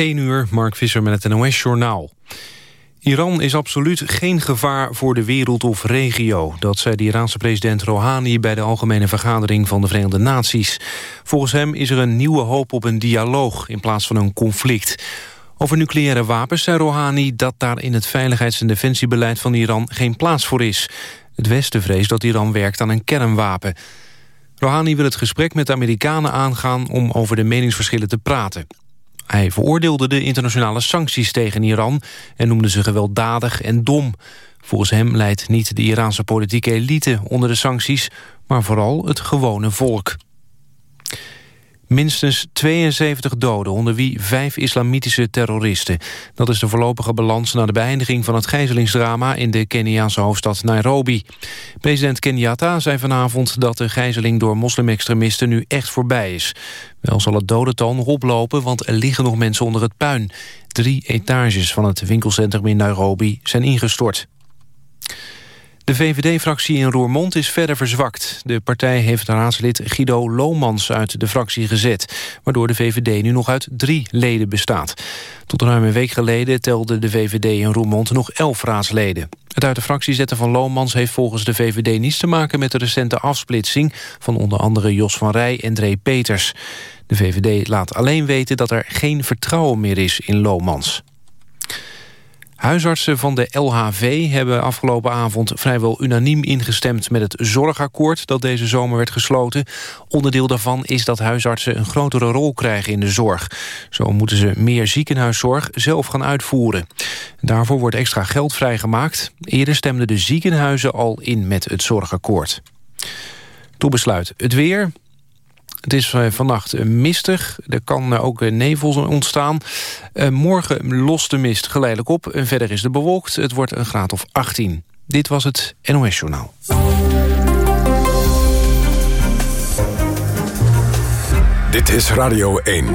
1 uur, Mark Visser met het NOS-journaal. Iran is absoluut geen gevaar voor de wereld of regio. Dat zei de Iraanse president Rouhani bij de Algemene Vergadering van de Verenigde Naties. Volgens hem is er een nieuwe hoop op een dialoog in plaats van een conflict. Over nucleaire wapens zei Rouhani dat daar in het veiligheids- en defensiebeleid van Iran geen plaats voor is. Het Westen vreest dat Iran werkt aan een kernwapen. Rouhani wil het gesprek met de Amerikanen aangaan om over de meningsverschillen te praten. Hij veroordeelde de internationale sancties tegen Iran... en noemde ze gewelddadig en dom. Volgens hem leidt niet de Iraanse politieke elite onder de sancties... maar vooral het gewone volk. Minstens 72 doden, onder wie vijf islamitische terroristen. Dat is de voorlopige balans na de beëindiging van het gijzelingsdrama... in de Keniaanse hoofdstad Nairobi. President Kenyatta zei vanavond dat de gijzeling door moslimextremisten nu echt voorbij is. Wel zal het dodental nog oplopen, want er liggen nog mensen onder het puin. Drie etages van het winkelcentrum in Nairobi zijn ingestort. De VVD-fractie in Roermond is verder verzwakt. De partij heeft raadslid Guido Lomans uit de fractie gezet... waardoor de VVD nu nog uit drie leden bestaat. Tot ruim een week geleden telde de VVD in Roermond nog elf raadsleden. Het uit de fractie zetten van Lomans heeft volgens de VVD niets te maken... met de recente afsplitsing van onder andere Jos van Rij en Dree Peters. De VVD laat alleen weten dat er geen vertrouwen meer is in Lomans. Huisartsen van de LHV hebben afgelopen avond vrijwel unaniem ingestemd met het zorgakkoord dat deze zomer werd gesloten. Onderdeel daarvan is dat huisartsen een grotere rol krijgen in de zorg. Zo moeten ze meer ziekenhuiszorg zelf gaan uitvoeren. Daarvoor wordt extra geld vrijgemaakt. Eerder stemden de ziekenhuizen al in met het zorgakkoord. Toe besluit het weer. Het is eh, vannacht eh, mistig. Er kan eh, ook nevels ontstaan. Morgen lost de mist geleidelijk op. En verder is het bewolkt. Het wordt een graad of 18. Dit was het NOS Journaal. Dit is Radio 1.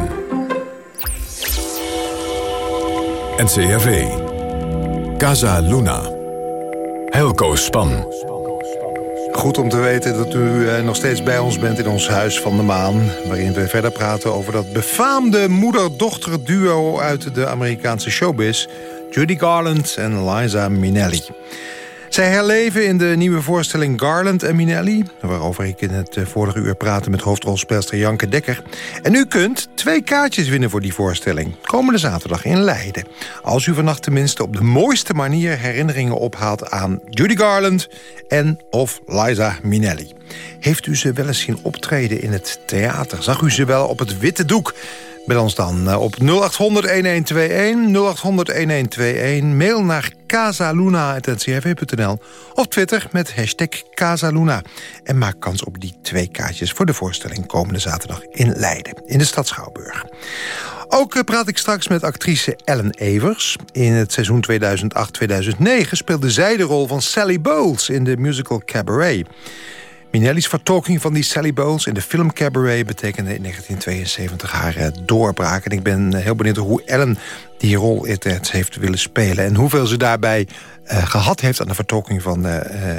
NCRV. Casa Luna. Helco Span. Goed om te weten dat u eh, nog steeds bij ons bent in ons Huis van de Maan... waarin we verder praten over dat befaamde moeder-dochter duo... uit de Amerikaanse showbiz, Judy Garland en Liza Minnelli. Zij herleven in de nieuwe voorstelling Garland en Minelli... waarover ik in het eh, vorige uur praatte met hoofdrolspeelster Janke Dekker. En u kunt twee kaartjes winnen voor die voorstelling. Komende zaterdag in Leiden. Als u vannacht tenminste op de mooiste manier herinneringen ophaalt... aan Judy Garland en of Liza Minnelli. Heeft u ze wel eens zien optreden in het theater? Zag u ze wel op het witte doek... Bel ons dan eh, op 0800-1121, 0800-1121. Mail naar casaluna.ncrv.nl of Twitter met hashtag Casaluna. En maak kans op die twee kaartjes voor de voorstelling komende zaterdag in Leiden, in de stad Schouwburg. Ook eh, praat ik straks met actrice Ellen Evers. In het seizoen 2008-2009 speelde zij de rol van Sally Bowles in de musical Cabaret. Minelli's vertolking van die Sally Bowles in de film Cabaret... betekende in 1972 haar eh, doorbraak. En ik ben eh, heel benieuwd hoe Ellen die rol heeft willen spelen... en hoeveel ze daarbij uh, gehad heeft aan de vertolking van uh,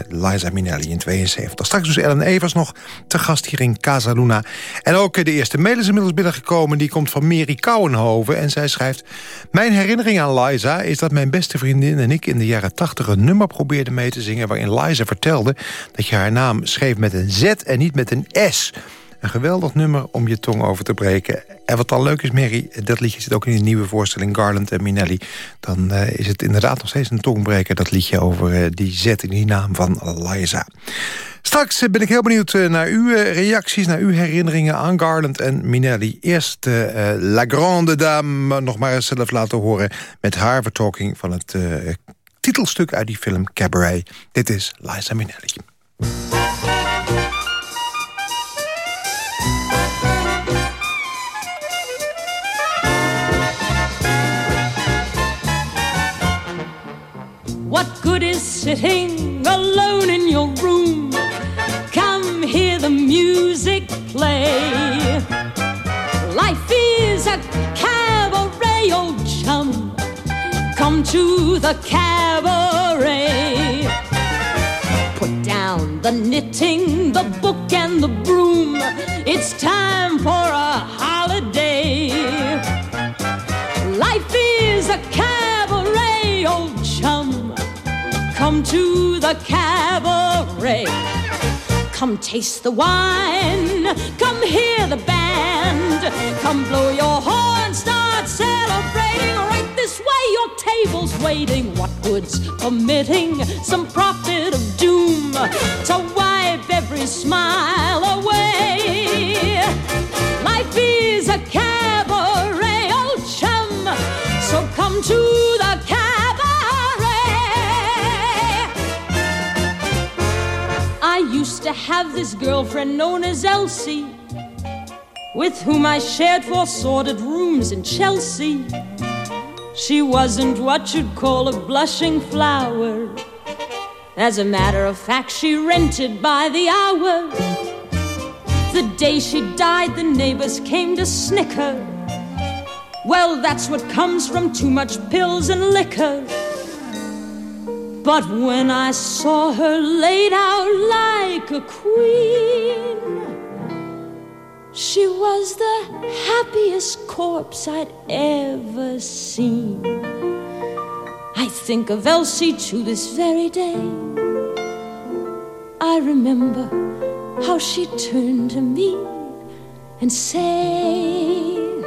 Liza Minnelli in 72. Straks dus Ellen Evers nog te gast hier in Casa Luna. En ook de eerste mail is inmiddels binnengekomen. Die komt van Mary Kouwenhoven en zij schrijft... Mijn herinnering aan Liza is dat mijn beste vriendin en ik... in de jaren 80 een nummer probeerden mee te zingen... waarin Liza vertelde dat je haar naam schreef met een Z en niet met een S... Een geweldig nummer om je tong over te breken. En wat dan leuk is, Mary, dat liedje zit ook in de nieuwe voorstelling Garland en Minelli. Dan uh, is het inderdaad nog steeds een tongbreker, dat liedje over uh, die zet in die naam van Liza. Straks ben ik heel benieuwd naar uw reacties, naar uw herinneringen aan Garland en Minelli. Eerst La Grande Dame nog maar eens zelf laten horen... met haar vertolking van het titelstuk uit die film Cabaret. Dit is Liza Minnelli. What good is sitting alone in your room? Come hear the music play. Life is a cabaret, old chum. Come to the cabaret. Put down the knitting, the book, and the broom. It's time for a holiday come to the cabaret. Come taste the wine, come hear the band, come blow your horn, start celebrating. Right this way, your table's waiting. What good's permitting some prophet of doom to wipe every smile away? Life is a cabaret, old chum, so come to used to have this girlfriend known as Elsie, with whom I shared four sordid rooms in Chelsea. She wasn't what you'd call a blushing flower. As a matter of fact, she rented by the hour. The day she died, the neighbors came to snicker. Well, that's what comes from too much pills and liquor. But when I saw her laid out like a queen, she was the happiest corpse I'd ever seen. I think of Elsie to this very day. I remember how she turned to me and said,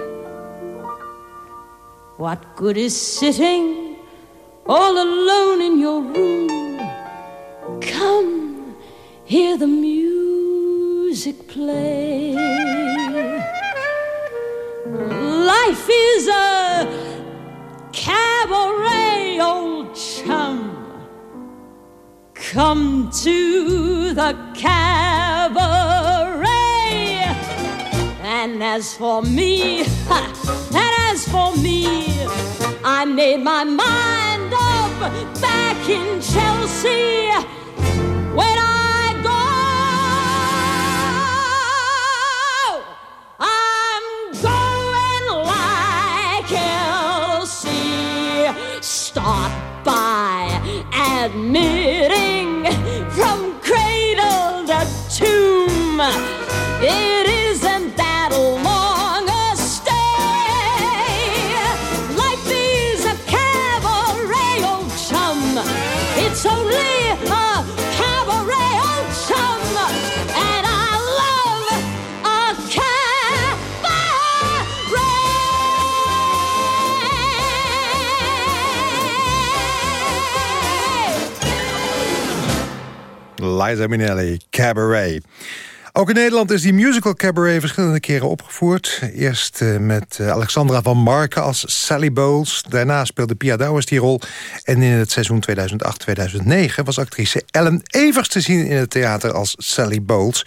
What good is sitting? All alone in your room. Come, hear the music play. Life is a cabaret, old chum. Come to the cabaret. And as for me, and as for me, I made my mind up back in Chelsea when I go. I'm going like Elsie. Start by admitting from cradle to tomb. It Liza Minnelli, Cabaret. Ook in Nederland is die musical Cabaret verschillende keren opgevoerd. Eerst uh, met uh, Alexandra van Marken als Sally Bowles. Daarna speelde Pia Douwers die rol. En in het seizoen 2008-2009 was actrice Ellen Evers te zien in het theater als Sally Bowles.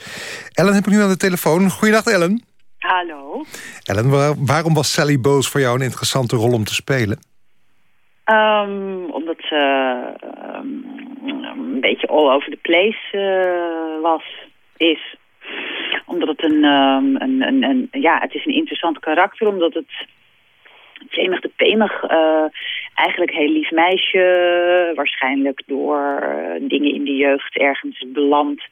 Ellen heb ik nu aan de telefoon. Goeiedag Ellen. Hallo. Ellen, waar, waarom was Sally Bowles voor jou een interessante rol om te spelen? Um, omdat ze um, een beetje all over the place uh, was, is. Omdat het een, um, een, een, ja, het is een interessant karakter, omdat het jemig de pemig, uh, eigenlijk heel lief meisje, waarschijnlijk door uh, dingen in de jeugd ergens belandt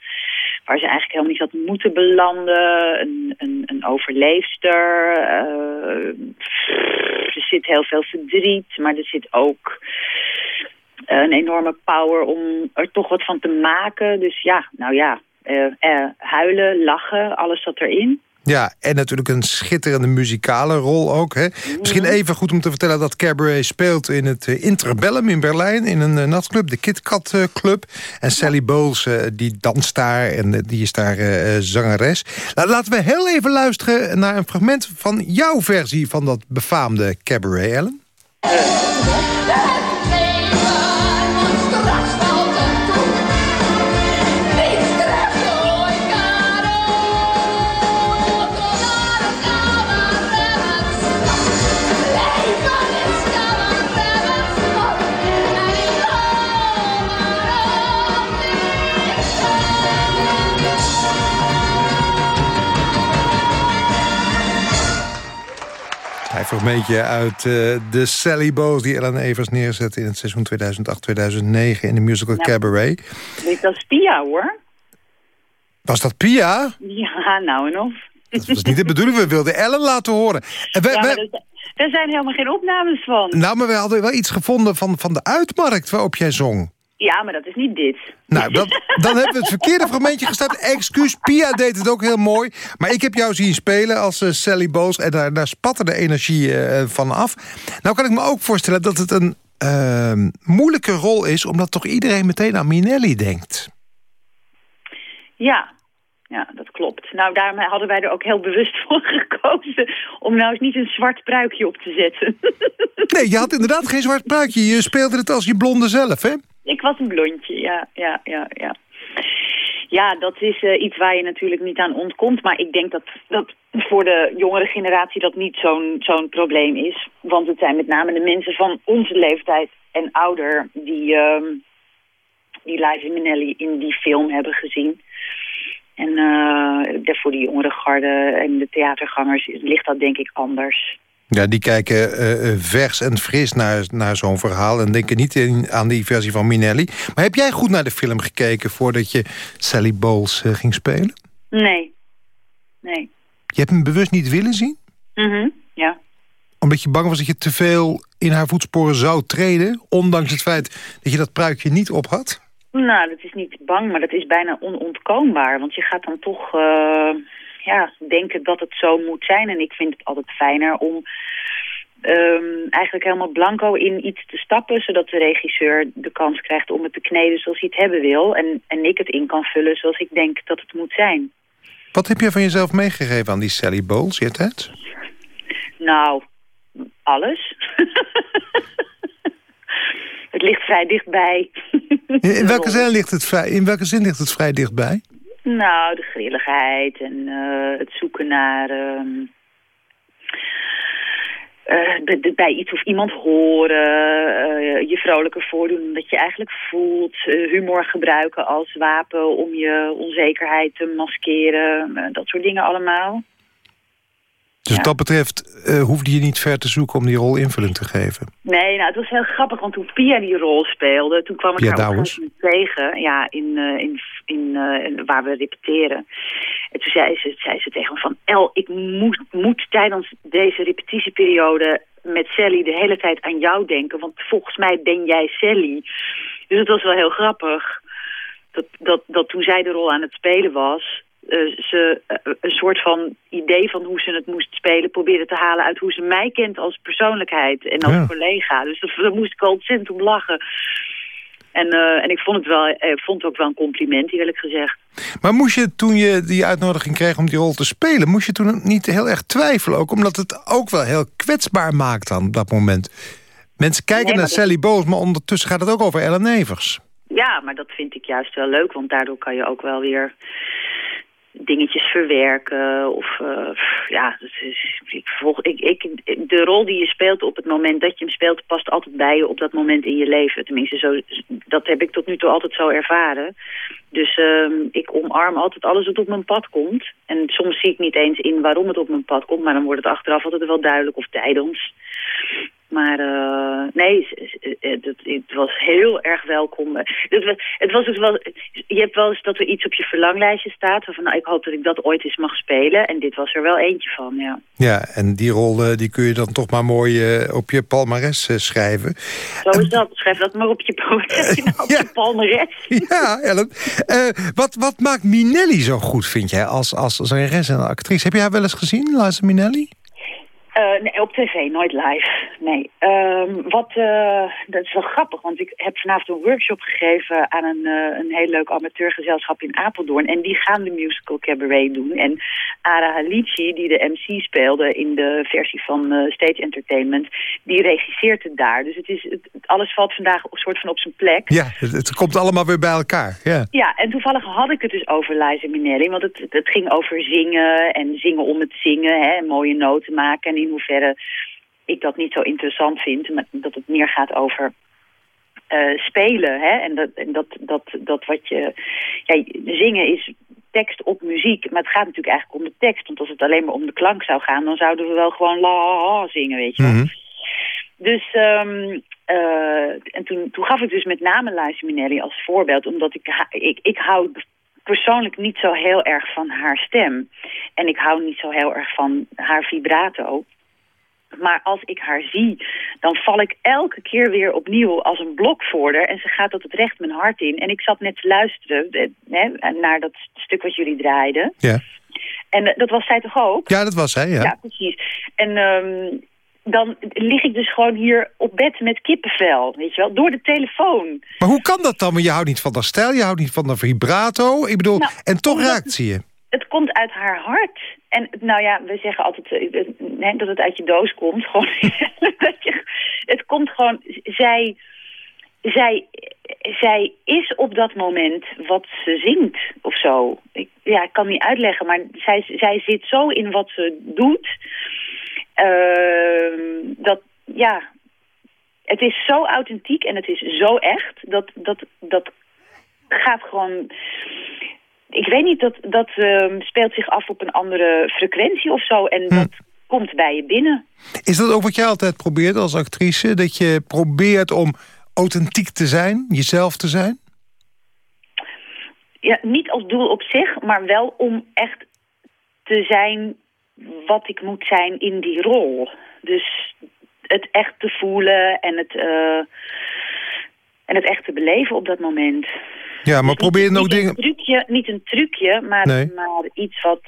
waar ze eigenlijk helemaal niet had moeten belanden. Een, een, een overleefster. Uh, er zit heel veel verdriet, maar er zit ook een enorme power om er toch wat van te maken. Dus ja, nou ja, uh, uh, huilen, lachen, alles zat erin. Ja, en natuurlijk een schitterende muzikale rol ook. Hè? Misschien mhm. even goed om te vertellen dat Cabaret speelt in het uh, Interbellum in Berlijn... in een natclub, de KitKat Club. En Sally Bowles, die danst daar en die is daar zangeres. Laten we heel even luisteren naar een fragment van jouw versie... van dat befaamde Cabaret, Ellen. Fragmentje uit uh, de Sally Bows die Ellen Evers neerzette... in het seizoen 2008-2009 in de musical Cabaret. Dit was Pia, hoor. Was dat Pia? Ja, nou en of. Dat was niet de bedoeling, we wilden Ellen laten horen. En. Er zijn helemaal geen opnames van. Nou, maar we hadden wel iets gevonden van, van de uitmarkt waarop jij zong. Ja, maar dat is niet dit. Nou, dat, dan hebben we het verkeerde fragmentje gestart. Excuus, Pia deed het ook heel mooi. Maar ik heb jou zien spelen als uh, Sally Bowles... en daar, daar spatte de energie uh, van af. Nou kan ik me ook voorstellen dat het een uh, moeilijke rol is... omdat toch iedereen meteen aan Minelli denkt. Ja, ja, dat klopt. Nou, daarom hadden wij er ook heel bewust voor gekozen... om nou eens niet een zwart pruikje op te zetten. nee, je had inderdaad geen zwart pruikje. Je speelde het als je blonde zelf, hè? Ik was een blondje, ja, ja, ja, ja. Ja, dat is uh, iets waar je natuurlijk niet aan ontkomt. Maar ik denk dat, dat voor de jongere generatie dat niet zo'n zo'n probleem is. Want het zijn met name de mensen van onze leeftijd en ouder... die, uh, die Liza Minnelli in die film hebben gezien. En uh, voor die jongere garde en de theatergangers ligt dat denk ik anders. Ja, die kijken uh, vers en fris naar, naar zo'n verhaal... en denken niet in, aan die versie van Minelli. Maar heb jij goed naar de film gekeken... voordat je Sally Bowles uh, ging spelen? Nee. Nee. Je hebt hem bewust niet willen zien? Mhm, ja. Omdat je bang was dat je te veel in haar voetsporen zou treden... ondanks het feit dat je dat pruikje niet op had? Nou, dat is niet bang, maar dat is bijna onontkoombaar. Want je gaat dan toch uh, ja, denken dat het zo moet zijn. En ik vind het altijd fijner om um, eigenlijk helemaal blanco in iets te stappen... zodat de regisseur de kans krijgt om het te kneden zoals hij het hebben wil... en, en ik het in kan vullen zoals ik denk dat het moet zijn. Wat heb je van jezelf meegegeven aan die Sally Bowles, je tijd? Nou, alles. het ligt vrij dichtbij. In welke, zin ligt het vrij, in welke zin ligt het vrij dichtbij? Nou, de grilligheid en uh, het zoeken naar... Uh, uh, bij iets of iemand horen, je vrolijker voordoen dat je eigenlijk voelt, humor gebruiken als wapen om je onzekerheid te maskeren, dat soort dingen allemaal. Dus wat dat betreft uh, hoefde je niet ver te zoeken om die rol invulling te geven? Nee, nou, het was heel grappig, want toen Pia die rol speelde... toen kwam ik ja, haar tegen, ja, in, uh, in, in, uh, waar we repeteren. En toen zei ze, zei ze tegen me van... El, ik moet, moet tijdens deze repetitieperiode met Sally de hele tijd aan jou denken... want volgens mij ben jij Sally. Dus het was wel heel grappig... Dat, dat, dat toen zij de rol aan het spelen was uh, ze uh, een soort van idee van hoe ze het moest spelen... probeerde te halen uit hoe ze mij kent als persoonlijkheid en als collega. Dus daar moest ik ontzettend om lachen. En, uh, en ik vond het, wel, ik vond het ook wel een compliment, eerlijk gezegd. Maar moest je toen je die uitnodiging kreeg om die rol te spelen... moest je toen niet heel erg twijfelen? Ook omdat het ook wel heel kwetsbaar maakt dan op dat moment. Mensen kijken nee, naar Sally Boos, maar ondertussen gaat het ook over Ellen Nevers. Ja, maar dat vind ik juist wel leuk, want daardoor kan je ook wel weer dingetjes verwerken. Of uh, ja, is, ik, volg, ik, ik, de rol die je speelt op het moment dat je hem speelt... past altijd bij je op dat moment in je leven. Tenminste, zo, dat heb ik tot nu toe altijd zo ervaren. Dus uh, ik omarm altijd alles wat op mijn pad komt. En soms zie ik niet eens in waarom het op mijn pad komt... maar dan wordt het achteraf altijd wel duidelijk of tijdens. Maar uh, nee, het, het, was heel erg welkom. Het was, het was dus wel, je hebt wel eens dat er iets op je verlanglijstje staat... van nou, ik hoop dat ik dat ooit eens mag spelen. En dit was er wel eentje van, ja. Ja, en die rol die kun je dan toch maar mooi uh, op je palmares schrijven. Zo is dat. Schrijf dat maar op je, op ja. je palmares. Ja, Ellen. wat, wat maakt Minelli zo goed, vind jij, als, als zangeres en actrice? Heb je haar wel eens gezien, Liza Minelli? Uh, nee, op tv, nooit live. Nee. Um, wat, uh, dat is wel grappig, want ik heb vanavond een workshop gegeven aan een, uh, een heel leuk amateurgezelschap in Apeldoorn. En die gaan de musical cabaret doen. En Ara Halici, die de MC speelde in de versie van Stage Entertainment, die regisseert het daar. Dus het is, het, alles valt vandaag een soort van op zijn plek. Ja, het, het, komt allemaal weer bij elkaar. Ja. ja, en toevallig had ik het dus over Liza Minnelli, want het, het ging over zingen en zingen om het zingen, hè, mooie noten maken en in hoeverre ik dat niet zo interessant vind. Maar dat het meer gaat over uh, spelen. Hè? En, dat, en dat, dat, dat wat je... Ja, zingen is tekst op muziek. Maar het gaat natuurlijk eigenlijk om de tekst. Want als het alleen maar om de klank zou gaan... dan zouden we wel gewoon la zingen, weet je wel. Mm -hmm. Dus... Um, uh, en toen, toen gaf ik dus met name Liza Minnelli als voorbeeld. Omdat ik, ik, ik hou persoonlijk niet zo heel erg van haar stem. En ik hou niet zo heel erg van haar vibrato. Maar als ik haar zie, dan val ik elke keer weer opnieuw als een blok voor haar. En ze gaat tot het recht mijn hart in. En ik zat net te luisteren hè, naar dat stuk wat jullie draaiden. Ja. En uh, dat was zij toch ook? Ja, dat was zij, ja. Ja, precies. En um, dan lig ik dus gewoon hier op bed met kippenvel, weet je wel, door de telefoon. Maar hoe kan dat dan? Want je houdt niet van dat stijl, je houdt niet van de vibrato. Ik bedoel, nou, en toch raakt ze je. Het komt uit haar hart. En nou ja, we zeggen altijd uh, dat het uit je doos komt. Gewoon, het komt gewoon, zij, zij, zij is op dat moment wat ze zingt of zo. Ik, ja, ik kan niet uitleggen, maar zij, zij zit zo in wat ze doet uh, dat, ja, het is zo authentiek en het is zo echt. Dat, dat, dat gaat gewoon... Ik weet niet, dat, dat uh, speelt zich af op een andere frequentie of zo. En hm. dat komt bij je binnen. Is dat ook wat jij altijd probeert als actrice? Dat je probeert om authentiek te zijn, jezelf te zijn? Ja, niet als doel op zich, maar wel om echt te zijn wat ik moet zijn in die rol. Dus het echt te voelen en het, uh, en het echt te beleven op dat moment. Ja, maar dus probeer niet, nog niet dingen... Een trucje, niet een trucje, maar, maar iets wat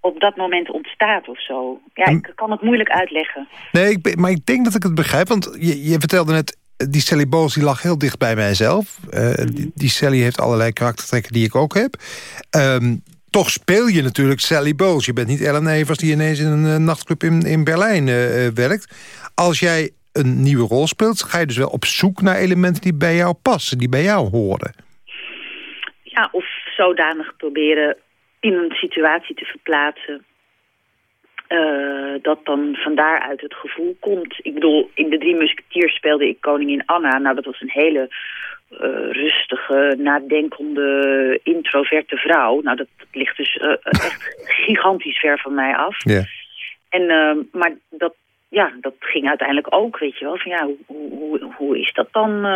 op dat moment ontstaat of zo. Ja, ik kan het moeilijk uitleggen. Nee, ik, maar ik denk dat ik het begrijp, want je, je vertelde net... Die Sally Bowles die lag heel dicht bij mijzelf. Uh, die, die, Sally heeft allerlei karaktertrekken die ik ook heb. Um, toch speel je natuurlijk Sally Bowles. Je bent niet Ellen Evers die ineens in een uh, nachtclub in, in Berlijn uh, werkt. Als jij een nieuwe rol speelt, ga je dus wel op zoek naar elementen die bij jou passen, die bij jou horen. Ja, of zodanig proberen in een situatie te verplaatsen dat dan van daaruit het gevoel komt. Ik bedoel, in de Drie Musketeers speelde ik koningin Anna. Nou, dat was een hele uh, rustige, nadenkende, introverte vrouw. Nou, dat, dat ligt dus uh, echt gigantisch ver van mij af. Yeah. En, uh, maar dat, ja, dat ging uiteindelijk ook, weet je wel. Van ja, hoe, hoe, hoe is dat dan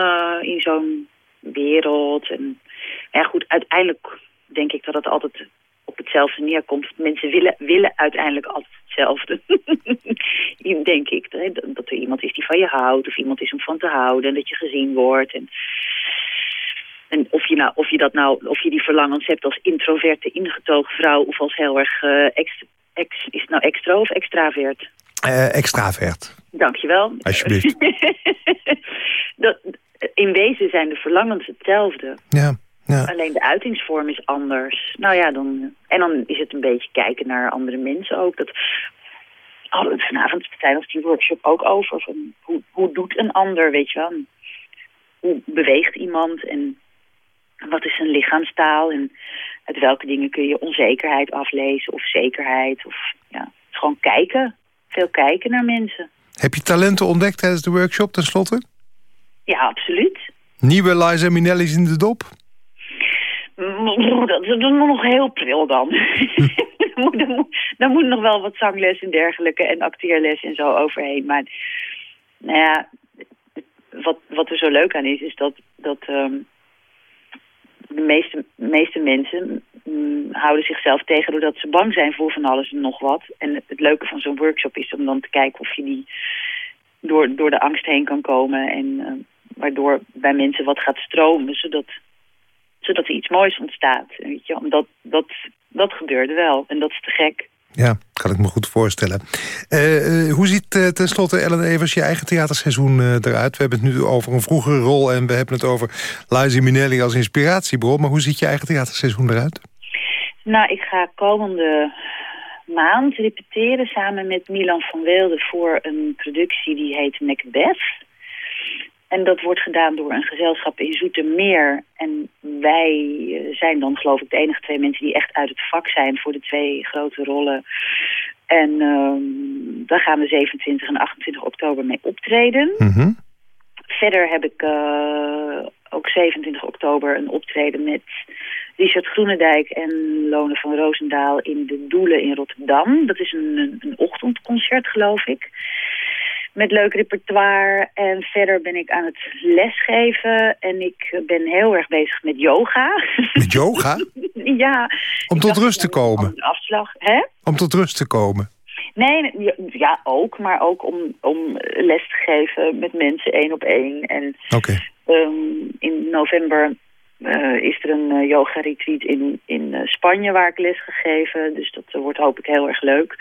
in zo'n wereld? En ja, goed, uiteindelijk denk ik dat het altijd op hetzelfde neerkomt. Mensen willen, willen uiteindelijk altijd hetzelfde. denk ik. Dat er iemand is die van je houdt. Of iemand is om van te houden. En dat je gezien wordt. En, en of, je nou, of je dat nou, of je die verlangens hebt als introverte, ingetogen vrouw. Of als heel erg uh, ex, ex, is het nou extra of extravert? Uh, extravert. Dankjewel. Alsjeblieft. dat, in wezen zijn de verlangens hetzelfde. Ja. Ja. Alleen de uitingsvorm is anders. Nou ja, dan, en dan is het een beetje kijken naar andere mensen ook. Dat het vanavond tijdens die workshop ook over. Van hoe, hoe doet een ander, weet je wel? Hoe beweegt iemand en wat is zijn lichaamstaal? En uit welke dingen kun je onzekerheid aflezen of zekerheid? Of ja, gewoon kijken. Veel kijken naar mensen. Heb je talenten ontdekt tijdens de workshop tenslotte? Ja, absoluut. Nieuwe Liza Minnelli's in de dop? Dat is nog heel pril dan. Daar moet nog wel wat zangles en dergelijke en acteerles en zo overheen. Maar nou ja, wat, wat er zo leuk aan is, is dat, dat um, de meeste, meeste mensen um, houden zichzelf tegen doordat ze bang zijn voor van alles en nog wat. En het leuke van zo'n workshop is om dan te kijken of je die door, door de angst heen kan komen. En uh, waardoor bij mensen wat gaat stromen, zodat zodat er iets moois ontstaat. Weet je, omdat dat, dat gebeurde wel en dat is te gek. Ja, kan ik me goed voorstellen. Uh, uh, hoe ziet uh, tenslotte Ellen Evers je eigen theaterseizoen eruit? We hebben het nu over een vroegere rol en we hebben het over Liza Minnelli als inspiratiebron. Maar hoe ziet je eigen theaterseizoen eruit? Nou, ik ga komende maand repeteren samen met Milan van Weelde voor een productie die heet Macbeth. En dat wordt gedaan door een gezelschap in Zoetermeer. En wij eh, zijn dan geloof ik de enige twee mensen die echt uit het vak zijn voor de twee grote rollen. En uh, daar gaan we 27 en 28 oktober mee optreden. Mm Verder heb ik uh, ook 27 oktober een optreden met Richard Groenendijk en Lone van Roosendaal in de Doelen in Rotterdam. Dat is een, een ochtendconcert geloof ik met leuk repertoire. En verder ben ik aan het lesgeven. En ik ben heel erg bezig met yoga. Met yoga? ja. Om tot rust te komen? Afslag, hè? Om tot rust te komen? Nee, ja, ook. Maar ook om, om les te geven met mensen één op één. En um, in november uh, is er een uh, yoga retreat in, in uh, Spanje waar ik les gegeven. Dus dat wordt hoop ik heel erg leuk.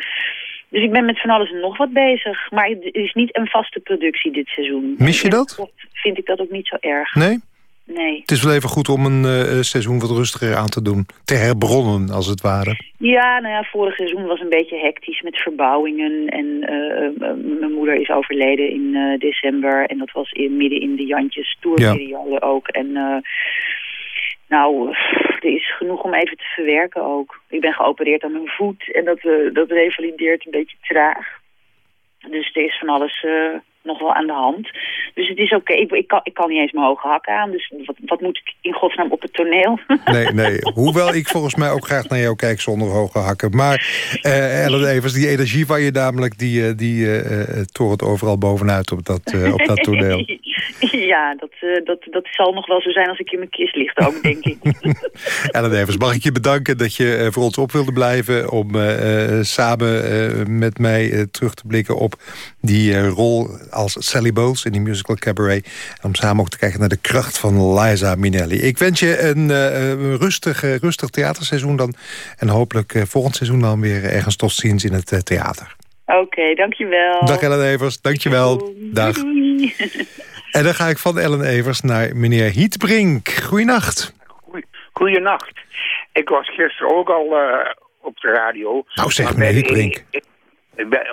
Dus ik ben met van alles en nog wat bezig. Maar het is niet een vaste productie dit seizoen. Mis je dat? Vind ik dat ook niet zo erg. Nee? Nee. Het is wel even goed om een uh, seizoen wat rustiger aan te doen. Te herbronnen, als het ware. Ja, nou ja, vorig seizoen was een beetje hectisch met verbouwingen. En uh, mijn moeder is overleden in december. En dat was in, midden in de Jantjes tourperiode ja. ook. En nou, er is genoeg om even te verwerken ook. Ik ben geopereerd aan mijn voet. En dat, dat revalideert een beetje traag. Dus er is van alles nog wel aan de hand. Dus het is oké. Ik, ik, kan, ik kan niet eens mijn hoge hakken aan. Dus wat, wat moet ik in godsnaam op het toneel? Nee, nee. Hoewel ik volgens mij ook graag naar jou kijk zonder hoge hakken. Maar uh, Ellen Evers, die energie van je namelijk... die, die uh, torent overal bovenuit op dat, op dat toneel. Ja, dat, dat, dat zal nog wel zo zijn als ik in mijn kist ligt ook, denk ik. Ellen Evers, mag ik je bedanken dat je voor ons op wilde blijven... om samen met mij terug te blikken op die rol als Sally Bowles in die musical Cabaret. Om samen ook te kijken naar de kracht van Liza Minnelli. Ik wens je een rustig, rustig theaterseizoen dan. En hopelijk volgend seizoen dan weer ergens tot ziens in het theater. Oké, okay, dankjewel. Dag Ellen Evers, dankjewel. Doei. Dag. En dan ga ik van Ellen Evers naar meneer Hietbrink. Goeienacht. Goeienacht. Ik was gisteren ook al op de radio. Nou zeg, meneer Hietbrink.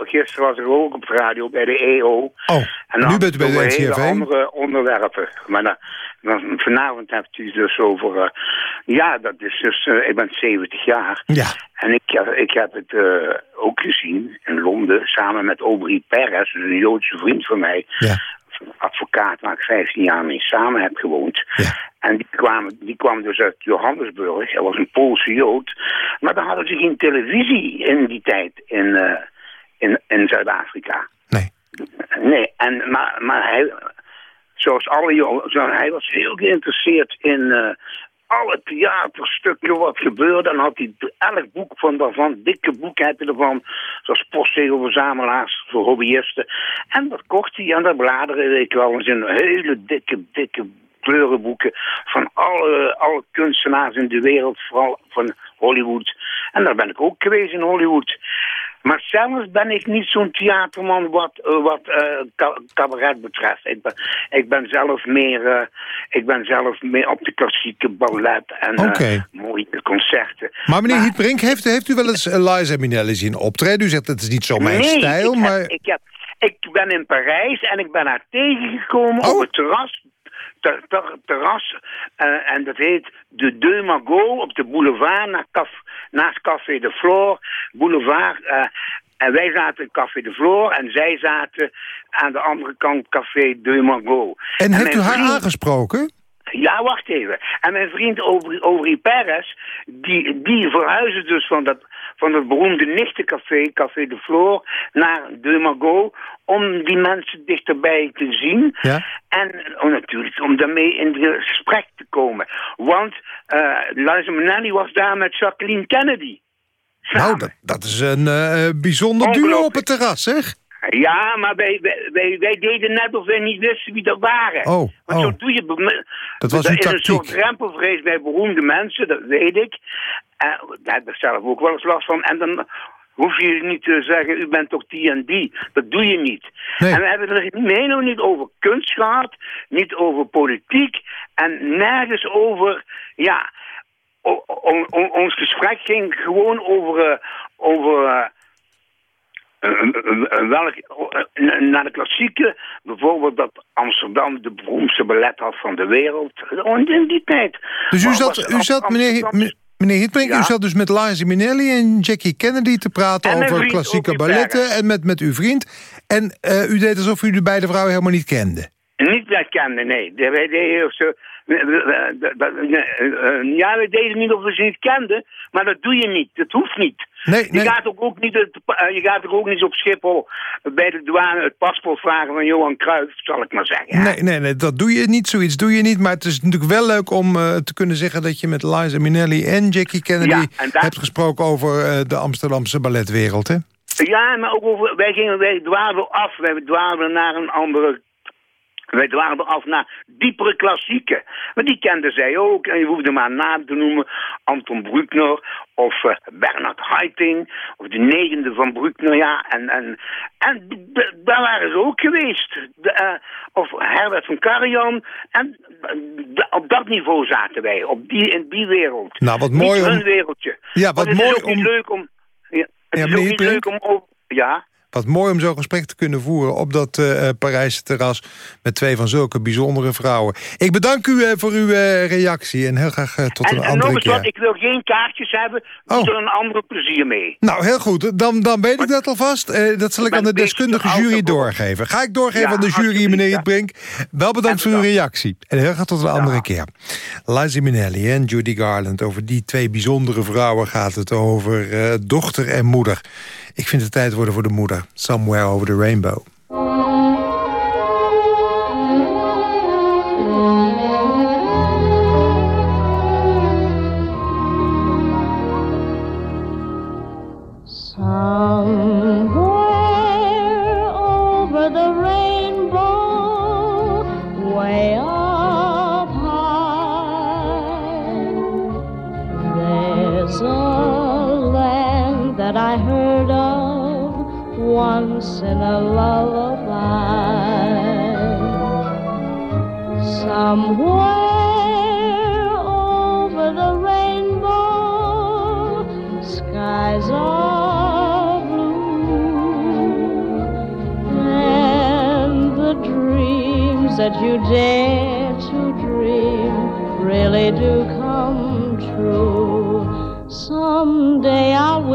Gisteren was ik ook op de radio bij de EO. Oh, en nu bent u bij de NCRV? andere onderwerpen. Maar dan, dan, vanavond hebt u dus over... Uh, ja, dat is dus... Uh, ik ben 70 jaar. Ja. En ik, ik heb het ook gezien in Londen... samen met Aubrey Perez, een Joodse vriend van mij... Ja. Advocaat waar ik 15 jaar mee samen heb gewoond. Ja. En die kwam, die kwam dus uit Johannesburg. Hij was een Poolse Jood. Maar dan hadden ze geen televisie in die tijd in in, in Zuid-Afrika. Nee. Nee, en, maar, maar hij, zoals alle jongen, hij was heel geïnteresseerd in uh, alle theaterstukken wat gebeurde. En had hij elk boek van daarvan, dikke boeken ervan, zoals postzegelverzamelaars voor hobbyisten. En dat kocht hij en dat bladerde ik wel eens in hele dikke, dikke kleurenboeken van alle, alle kunstenaars in de wereld, vooral van Hollywood. En daar ben ik ook geweest in Hollywood. Maar zelf ben ik niet zo'n theaterman wat, uh, wat uh, cabaret betreft. Ik ben, ik ben zelf meer, uh, ik ben zelf meer op de klassieke ballet en okay. mooie concerten. Maar meneer Hietbrink, heeft, heeft u wel eens Liza Minnelli zien optreden? U zegt het is niet zo mijn nee, stijl, ik maar... Heb, ik, heb, ik ben in Parijs en ik ben haar tegengekomen oh. op het terras ter, ter, terras. Uh, en dat heet de Deux Magots op de boulevard naar Caf, naast Café de Flore. Boulevard. Uh, en wij zaten in Café de Flore en zij zaten aan de andere kant Café de Margot. En, en heeft u haar vriend... aangesproken? Ja, wacht even. En mijn vriend Overi Perez, die, die verhuisde dus van dat, van het beroemde nichtencafé, Café de Flore, naar de Margot, om die mensen dichterbij te zien. Ja? En oh, natuurlijk om daarmee in gesprek te komen. Want uh, Liza Minnelli was daar met Jacqueline Kennedy. Nou, dat, dat is een uh, bijzonder duo op het terras, zeg. Ja, maar wij, wij, wij, deden net of wij niet wisten wie dat waren. Oh, Want oh. zo doe je... Dat was uw is tactiek. een soort drempelvrees bij beroemde mensen, dat weet ik. En daar heb ik zelf ook wel eens last van. En dan hoef je niet te zeggen, u bent toch die en die. Dat doe je niet. Nee. En we hebben het er helemaal niet over kunst gehad, niet over politiek en nergens over, ja... O, o, o, ons gesprek ging gewoon over, uh, over uh, welk, naar de klassieke, bijvoorbeeld dat Amsterdam de beroemdste ballet had van de wereld. In die tijd. Dus u zat, u zat meneer, meneer Hitbrink, ja? u zat dus met Liza Minnelli en Jackie Kennedy te praten en over klassieke balletten en met, met uw vriend. En uh, u deed alsof u de beide vrouwen helemaal niet kende. Niet dat kende, nee. Wij deden zo, ja, we deden niet of we ze niet kenden, maar dat doe je niet. Dat hoeft niet. Nee, nee. Je, gaat ook, ook niet het, je gaat ook niet op Schiphol bij de douane het paspoort vragen van Johan Cruijff, zal ik maar zeggen. Nee, nee, nee, dat doe je niet, zoiets doe je niet. Maar het is natuurlijk wel leuk om uh, te kunnen zeggen dat je met Liza Minnelli en Jackie Kennedy ja, en dat... hebt gesproken over uh, de Amsterdamse balletwereld, hè? Ja, maar ook over, wij, gingen, wij dwaalden af. Wij dwaalden naar een andere wij dwaalden af naar diepere klassieken. Maar die kenden zij ook. En je hoefde maar naam te noemen. Anton Bruckner of uh, Bernard Haitink. Of de negende van Bruckner. Ja, en, en, en daar waren ze ook geweest. De, uh, of Herbert van Karajan. En de, op dat niveau zaten wij. Op die, in die wereld. Nou, wat mooi niet om... hun wereldje. Ja, wat het mooi is ook om... niet leuk om... Ja, het Ja, is ook niet leuk om... Ja... Wat mooi om zo'n gesprek te kunnen voeren op dat uh, Parijse terras... met twee van zulke bijzondere vrouwen. Ik bedank u uh, voor uw uh, reactie en heel graag tot en, een en andere eens keer. ik wil geen kaartjes hebben. Doe Oh. er een andere plezier mee. Nou, heel goed. Dan, dan weet ik dat alvast. Eh, dat zal ik aan de deskundige jury doorgeven. Ga ik doorgeven Ja, aan de jury, meneer ja. Brink. Wel bedankt En voor uw reactie. En heel graag tot een andere keer. Liza Minnelli en Judy Garland. Over die twee bijzondere vrouwen gaat het over eh, dochter en moeder. Ik vind het tijd worden voor de moeder. Somewhere over the rainbow. Somewhere over the rainbow, in a lullaby. Somewhere over the rainbow, skies are blue, and the dreams that you dare to dream really do come true.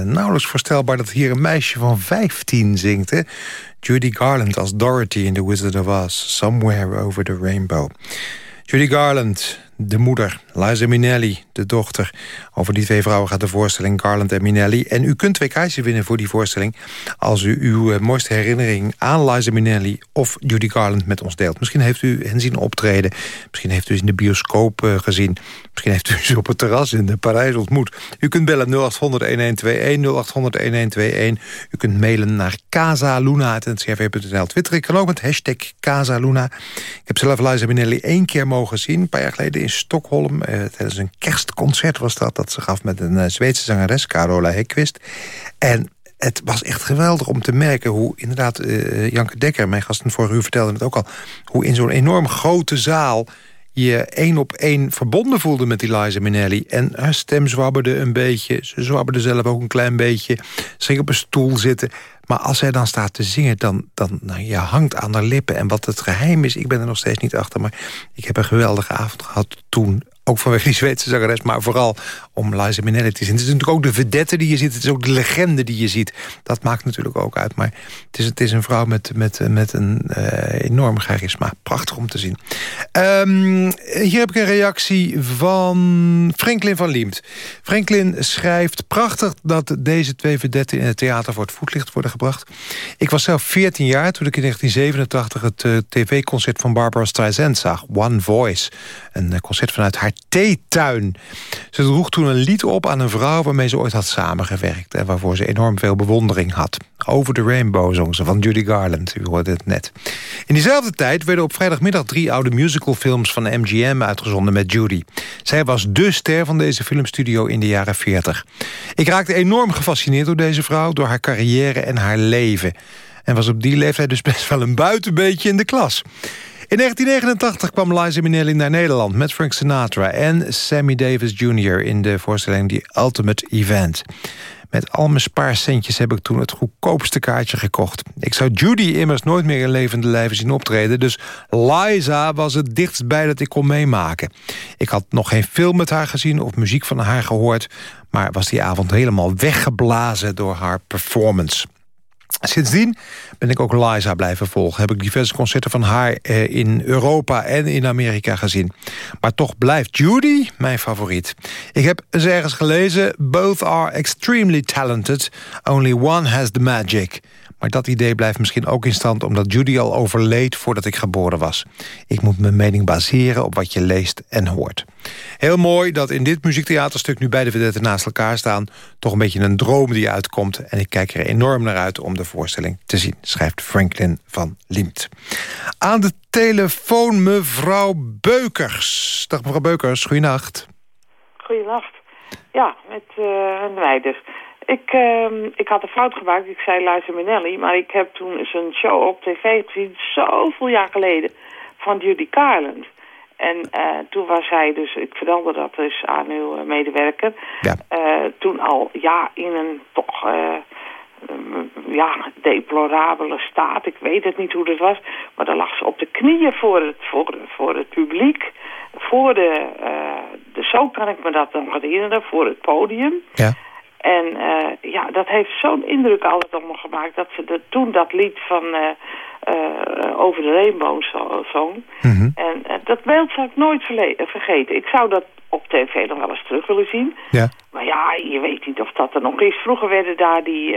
nauwelijks voorstelbaar dat hier een meisje van 15 zingt. Judy Garland als Dorothy in The Wizard of Oz. Somewhere over the rainbow. Judy Garland, de moeder. Liza Minnelli, de dochter. Over die twee vrouwen gaat de voorstelling Garland en Minnelli. En u kunt twee kaartjes winnen voor die voorstelling... als u uw eh, mooiste herinnering aan Liza Minnelli of Judy Garland met ons deelt. Misschien heeft u hen zien optreden. Misschien heeft u ze in de bioscoop eh, gezien. Misschien heeft u ze op het terras in Parijs ontmoet. U kunt bellen 0800-1121, 0800-1121. U kunt mailen naar casaluna.ncrv.nl. Twitter ik kan ook met hashtag Casaluna. Ik heb zelf Liza Minnelli één keer mogen zien. Een paar jaar geleden in Stockholm. Eh, tijdens een kerstconcert was dat. Dat ze gaf met een eh, Zweedse zangeres, Carola Hekvist. En het was echt geweldig om te merken hoe inderdaad... eh, Janke Dekker, mijn gast voor u vertelde het ook al... hoe in zo'n enorm grote zaal je één op één verbonden voelde met die Liza Minnelli. En haar stem zwabberde een beetje. Ze zwabberde zelf ook een klein beetje. Ze ging op een stoel zitten. Maar als zij dan staat te zingen, dan, dan nou, je hangt aan haar lippen. En wat het geheim is, ik ben er nog steeds niet achter. Maar ik heb een geweldige avond gehad toen Ook vanwege die Zweedse zangeres, maar vooral om Liza Minnelli te zien. Het is natuurlijk ook de vedette die je ziet. Het is ook de legende die je ziet. Dat maakt natuurlijk ook uit. Maar het is, het is een vrouw met, met, met een uh, enorm charisma. Prachtig om te zien. Um, hier heb ik een reactie van Franklin van Liemt. Franklin schrijft... prachtig dat deze twee vedetten in het theater voor het voetlicht worden gebracht. Ik was zelf 14 jaar toen ik in 1987 het uh, tv-concert van Barbara Streisand zag. One Voice. Een concert vanuit haar theetuin. Ze droeg toen een lied op aan een vrouw waarmee ze ooit had samengewerkt... en waarvoor ze enorm veel bewondering had. Over the Rainbow zong ze van Judy Garland, u hoorde het net. In diezelfde tijd werden op vrijdagmiddag drie oude musicalfilms van MGM uitgezonden met Judy. Zij was de ster van deze filmstudio in de jaren 40. Ik raakte enorm gefascineerd door deze vrouw, door haar carrière en haar leven. En was op die leeftijd dus best wel een buitenbeetje in de klas. In 1989 kwam Liza Minnelli naar Nederland met Frank Sinatra en Sammy Davis Jr. in de voorstelling The Ultimate Event. Met al mijn spaarcentjes heb ik toen het goedkoopste kaartje gekocht. Ik zou Judy immers nooit meer in levende lijven zien optreden... dus Liza was het dichtst bij dat ik kon meemaken. Ik had nog geen film met haar gezien of muziek van haar gehoord... maar was die avond helemaal weggeblazen door haar performance. Sindsdien ben ik ook Liza blijven volgen. Heb ik diverse concerten van haar eh, in Europa en in Amerika gezien. Maar toch blijft Judy mijn favoriet. Ik heb eens ergens gelezen... Both are extremely talented. Only one has the magic. Maar dat idee blijft misschien ook in stand... omdat Judy al overleed voordat ik geboren was. Ik moet mijn mening baseren op wat je leest en hoort. Heel mooi dat in dit muziektheaterstuk... nu beide vedetten naast elkaar staan... toch een beetje een droom die uitkomt. En ik kijk er enorm naar uit om de voorstelling te zien... schrijft Franklin van Liemt. Aan de telefoon mevrouw Beukers. Dag mevrouw Beukers, goeienacht. Goeienacht. Ja, met uh, een. Ik, uh, ik had een fout gemaakt. Ik zei Liza Minnelli. Maar ik heb toen eens een show op tv gezien. Zoveel jaar geleden. Van Judy Garland. En uh, toen was hij dus, ik vertelde dat dus aan uw eh, medewerker. Ja. Uh, toen al ja, in een toch ja, deplorabele staat. Ik weet het niet hoe dat was. Maar dan lag ze op de knieën voor het, voor, voor het publiek. Voor de, de, zo kan ik me dat dan herinneren, voor het podium. Ja. En uh, ja, dat heeft zo'n indruk altijd op me gemaakt... dat ze de, toen dat lied van uh, uh, Over de Rainbow zong. Mm En dat beeld zou ik nooit vergeten. Ik zou dat op tv nog wel eens terug willen zien. Ja. Maar ja, je weet niet of dat er nog is. Vroeger werden daar die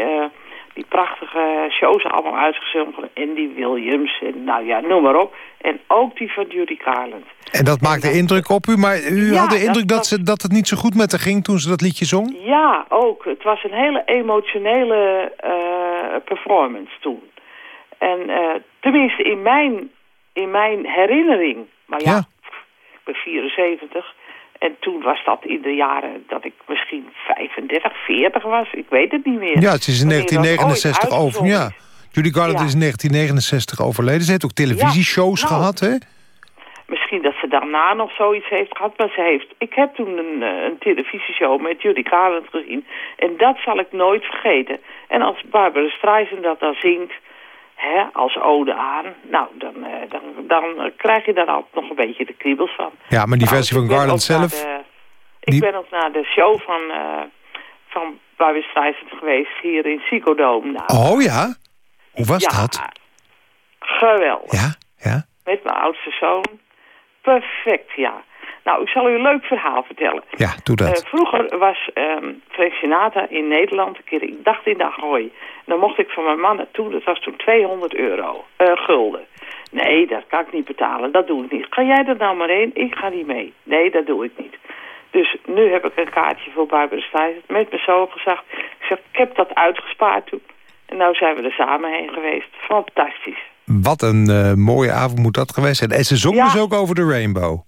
die prachtige shows allemaal uitgezonden. Andy Williams en nou ja, noem maar op. En ook die van Judy Garland. En dat maakte indruk op u, maar u had de indruk dat, ze, dat het niet zo goed met haar ging toen ze dat liedje zong? Ja, ook. Het was een hele emotionele uh, performance toen. En uh, tenminste in mijn, in mijn herinnering. Maar ja, ja. ik ben 74. En toen was dat in de jaren dat ik misschien 35, 40 was. Ik weet het niet meer. Ja, het is in 1969 over. Ja. Judy Garland is in 1969 overleden. Ze heeft ook televisieshows nou, gehad, hè? Misschien dat ze daarna nog zoiets heeft gehad. Maar ze heeft... Ik heb toen een, eh, een televisieshow met Judy Garland gezien. En dat zal ik nooit vergeten. En als Barbara Streisand dat dan zingt hè, als ode aan. Nou, dan, uh, dan, dan krijg je daar altijd nog een beetje de kriebels van. Ja, maar die nou, versie van Garland zelf... De, ik ben ook naar de show van, uh, van Barbara Streisand geweest hier in Psychodome. Nou, oh ja? Hoe was ja, dat? Geweldig. Ja? Ja? Met mijn oudste zoon. Perfect, ja. Nou, ik zal u een leuk verhaal vertellen. Ja, doe dat. Uh, vroeger was um, Frank Sinatra in Nederland een keer, ik dacht in de Ahoy. Dan mocht ik van mijn man naartoe, dat was toen 200 euro, uh, gulden. Nee, dat kan ik niet betalen, dat doe ik niet. Ga jij er nou maar heen? Ik ga niet mee. Nee, dat doe ik niet. Dus nu heb ik een kaartje voor Barbara Streisand met mijn zoon gezegd. Ik zeg, ik heb dat uitgespaard toen. En nou zijn we er samen heen geweest. Fantastisch. Wat een uh, mooie avond moet dat geweest zijn. En ze zongen ja. dus ook over de rainbow.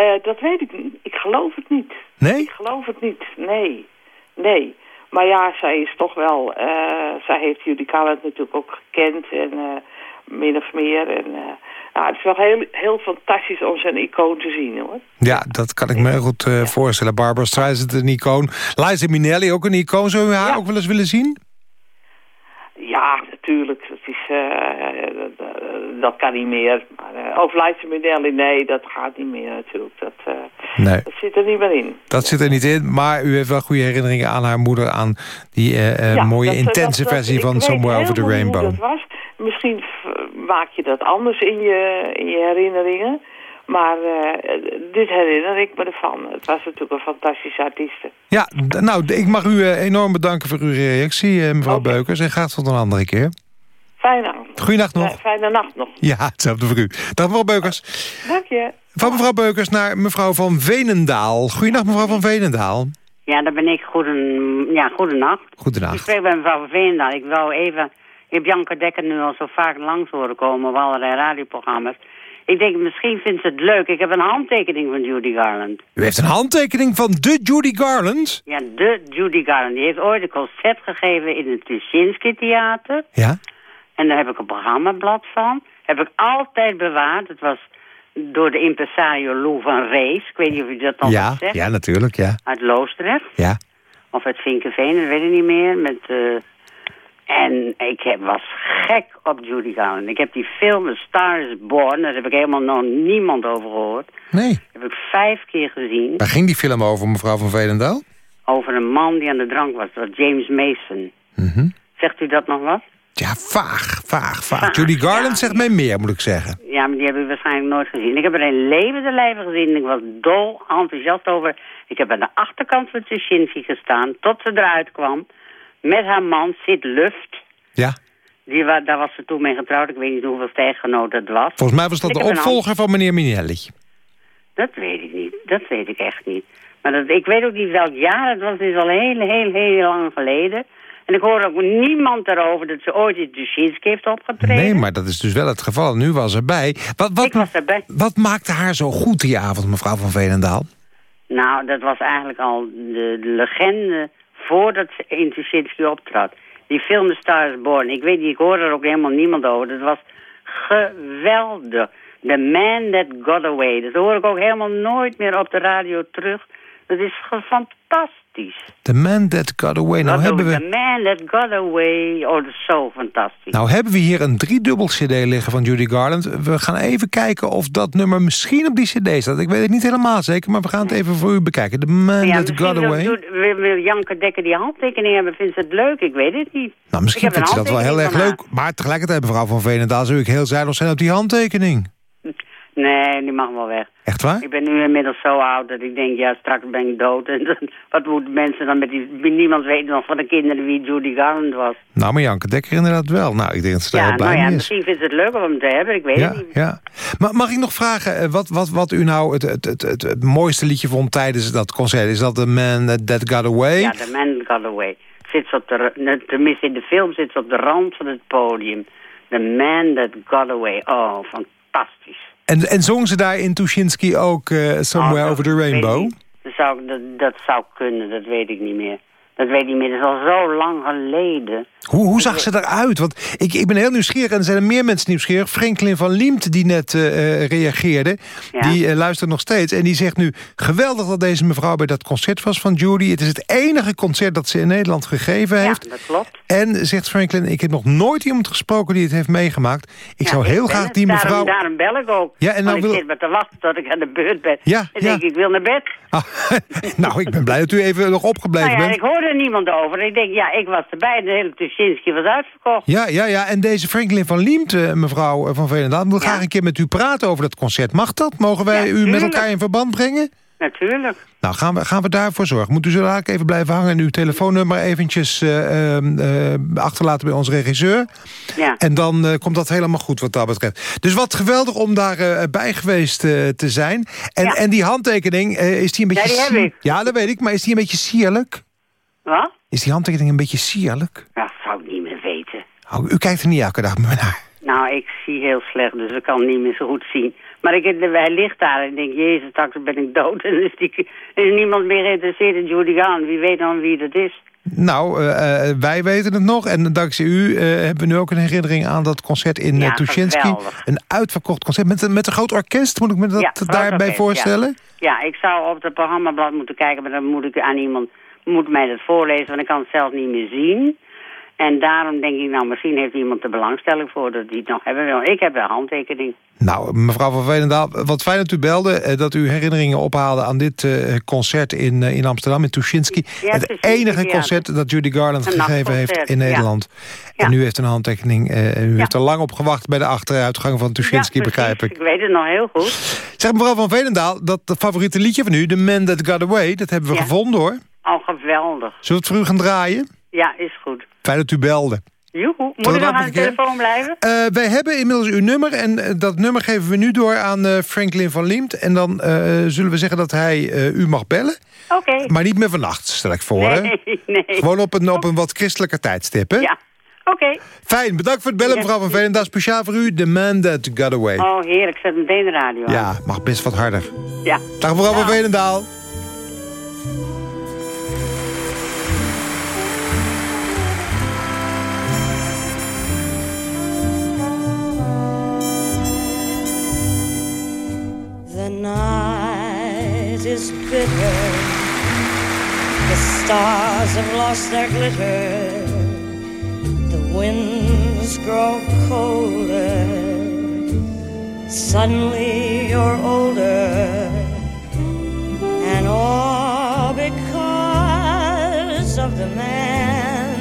Uh, dat weet ik niet. Ik geloof het niet. Nee? Ik geloof het niet. Nee. Nee. Maar ja, zij is toch wel... Uh, zij heeft Judy Garland natuurlijk ook gekend. En uh, min of meer. En, nou, het is wel heel, heel fantastisch om zijn icoon te zien, hoor. Ja, dat kan ik me goed ja. voorstellen. Barbara Streisand een icoon. Liza Minnelli ook een icoon. Zou je haar ja. ook wel eens willen zien? Ja, natuurlijk. Het is, dat, kan niet meer. Maar over Liza Minnelli, nee, dat gaat niet meer natuurlijk. Dat, uh, nee. dat zit er niet meer in. Dat zit er niet in, maar u heeft wel goede herinneringen aan haar moeder... aan die ja, mooie, dat, intense dat, versie van Somewhere Over the Rainbow. dat was. Misschien maak je dat anders in je, in je herinneringen... Maar dit herinner ik me ervan. Het was natuurlijk een fantastische artieste. Ja, nou, ik mag u enorm bedanken voor uw reactie, mevrouw okay. Beukers. En gaat tot een andere keer. Fijne avond. Goeienacht nog. Fijne nacht nog. Ja, hetzelfde voor u. Dag mevrouw Beukers. Dank je. Van mevrouw Beukers naar mevrouw van Venendaal. Goeienacht mevrouw van Venendaal. Ja, daar ben ik. Goeden, ja, goedenacht. Goedenacht. Ik spreek bij mevrouw van Venendaal. Ik wou even... Ik heb Janke Dekker nu al zo vaak langs horen komen op allerlei radioprogramma's. Ik denk, misschien vindt ze het leuk. Ik heb een handtekening van Judy Garland. U heeft een handtekening van de Judy Garland? Ja, de Judy Garland. Die heeft ooit een concert gegeven in het Tuschinski Theater. Ja. En daar heb ik een programmablad van. Heb ik altijd bewaard. Het was door de impresario Lou van Rees. Ik weet niet of u dat nog ja, zegt. Ja, natuurlijk, ja. Uit Loosdrecht. Ja. Of uit Vinkenveen, dat weet ik niet meer. Met, uh... En ik heb, was gek op Judy Garland. Ik heb die film A Star is Born, daar heb ik helemaal nog niemand over gehoord. Nee. heb ik vijf keer gezien. Waar ging die film over, mevrouw van Velendaal? Over een man die aan de drank was, dat was James Mason. Mm Zegt u dat nog wat? Ja, vaag, vaag, vaag. Judy Garland ja. zegt mij meer, moet ik zeggen. Ja, maar die hebben we waarschijnlijk nooit gezien. Ik heb er een levende lijven gezien. Ik was dol enthousiast over. Ik heb aan de achterkant van Tuschinski gestaan, tot ze eruit kwam. Met haar man, Sid Luft. Ja. Die, daar was ze toen mee getrouwd. Ik weet niet hoeveel stijggenoot het was. Volgens mij was dat de opvolger van meneer Minelli. Dat weet ik niet. Dat weet ik echt niet. Maar dat, ik weet ook niet welk jaar het was. Is al heel, heel, heel lang geleden. En ik hoor ook niemand erover dat ze ooit in Tuschinski heeft opgetreden. Nee, maar dat is dus wel het geval. Nu was erbij. Wat, wat, ik was erbij. Wat maakte haar zo goed die avond, mevrouw van Velendaal? Nou, dat was eigenlijk al de, de legende voordat ze in Tuschinski optrad. Die film The Star is Born. Ik weet niet, ik hoorde er ook helemaal niemand over. Dat was geweldig. The Man That Got Away. Dat hoor ik ook helemaal nooit meer op de radio terug. Dat is fantastisch. The Man That Got Away. Nou hebben we... The Man That Got Away. Oh, dat is zo fantastisch. Nou hebben we hier een driedubbel cd liggen van Judy Garland. We gaan even kijken of dat nummer misschien op die cd staat. Ik weet het niet helemaal zeker, maar we gaan het even voor u bekijken. The Man ja, That Got Away. Wil, wil Janke Dekker die handtekening hebben? Vindt ze het leuk? Ik weet het niet. Nou, misschien vindt ze dat wel heel erg leuk. Maar tegelijkertijd, mevrouw van Veenendaal, zou ik heel zuinig zijn op die handtekening. Nee, die mag wel weg. Echt waar? Ik ben nu inmiddels zo oud dat ik denk, ja, straks ben ik dood. En dan, wat moeten mensen dan met die... Niemand weet nog van de kinderen wie Judy Garland was. Nou, maar Janke Dekker inderdaad wel. Nou, ik denk dat ze daar ja, heel blij nou ja, mee is. Misschien vindt het leuk om hem te hebben, ik weet ja, het niet. Ja. Maar mag ik nog vragen eh, wat, wat, wat u nou het, het, het, het, het mooiste liedje vond tijdens dat concert? Is dat The Man That Got Away? Ja, The Man That Got Away. Zit ze op de, tenminste in de film zit ze op de rand van het podium. The Man That Got Away. Oh, fantastisch. En, en zong ze daar in Tuschinski ook uh, Somewhere Oh, Over the Rainbow? Dat zou, dat, dat zou kunnen, dat weet ik niet meer. Dat weet ik niet meer, dat is al zo lang geleden. Hoe, hoe zag ze eruit? Want ik, ik ben heel nieuwsgierig en er zijn er meer mensen nieuwsgierig. Franklin van Liemt, die net uh, reageerde, Ja. die uh, luistert nog steeds. En die zegt nu, geweldig dat deze mevrouw bij dat concert was van Judy. Het is het enige concert dat ze in Nederland gegeven heeft. Ja, dat klopt. En, zegt Franklin, ik heb nog nooit iemand gesproken die het heeft meegemaakt. Ik Ja, zou heel graag die Daarom- mevrouw... Daarom, bel ik ook. Ja, en Want nou ik wil- zit maar te wachten tot ik aan de beurt ben. Ja, Dan ja. denk ik, ik wil naar bed. Ah, nou, ik ben blij dat u even nog opgebleven Nou ja, bent. ik hoorde er niemand over. Ik denk, ja, ik was erbij. De hele Tuschinski was uitverkocht. Ja, ja, ja. En deze Franklin van Liemt, eh, mevrouw eh, van Velendaal... wil Ja. graag een keer met u praten over dat concert. Mag dat? Mogen wij Ja, u met elkaar in verband brengen? Natuurlijk. Nou, gaan we, gaan we daarvoor zorgen. Moet u zo dadelijk even blijven hangen... en uw telefoonnummer eventjes eh, ehm, eh, achterlaten bij onze regisseur. Ja. En dan komt dat helemaal goed wat dat betreft. Dus wat geweldig om daarbij bij geweest te zijn. En, Ja. en die handtekening, is die een beetje... Ja, die heb ik. Ja, dat weet ik. Maar is die een beetje sierlijk? Wat? Is die handtekening een beetje sierlijk? Dat zou ik niet meer weten. Oh, u kijkt er niet elke dag meer naar. Nou, ik zie heel slecht, dus ik kan niet meer zo goed zien. Maar ik, hij ligt daar en ik denk, jezus, straks ben ik dood. En is, die, is niemand meer geïnteresseerd in Garland. Wie weet dan wie dat is. Nou, eh, eh, wij weten het nog. En dankzij u eh, hebben we nu ook een herinnering aan dat concert in Ja. Een uitverkocht concert met, een- met een groot orkest. Moet ik me dat Ja, daarbij orkest, voorstellen? Ja, ik zou op het programmablad moeten kijken, maar dan moet ik aan iemand moet mij dat voorlezen, want ik kan het zelf niet meer zien. En daarom denk ik, nou, misschien heeft iemand de belangstelling voor dat die het nog hebben wil. Ik heb de handtekening. Nou, mevrouw van Veenendaal, wat fijn dat u belde... eh, dat u herinneringen ophaalde aan dit eh, concert in, eh, in Amsterdam, in Tuschinski. Ja, het enige concert dat Judy Garland Een gegeven heeft in. Nederland. Ja. En u heeft een handtekening. en u heeft er lang op gewacht bij de achteruitgang van Tuschinski, begrijp ik. Ik weet het nog heel goed. Zeg mevrouw van Veenendaal, dat, favoriete liedje van u... The Man That Got Away, dat hebben we gevonden hoor. Oh, geweldig. Zullen we het voor u gaan draaien? Ja, is goed. Fijn dat u belde. Joehoe. Moet Tot ik de nog aan de telefoon blijven? Eh, wij hebben inmiddels uw nummer en eh, dat nummer geven we nu door aan eh, Franklin van Liemt. En dan zullen we zeggen dat hij u mag bellen. Oké. Maar niet meer vannacht, stel ik voor. hè? Nee, nee. Gewoon op een, op een wat christelijker tijdstip, hè? Ja. Oké. Fijn, bedankt voor het bellen, Ja. mevrouw van Veen. En dat is speciaal voor u, The Man That Got Away. Oh, heerlijk. Zet meteen de radio aan. Ja, mag best wat harder. Ja. Dag mevrouw van Veenendaal. Night is bitter. The stars have lost their glitter. The winds grow colder. Suddenly you're older. And all because of the man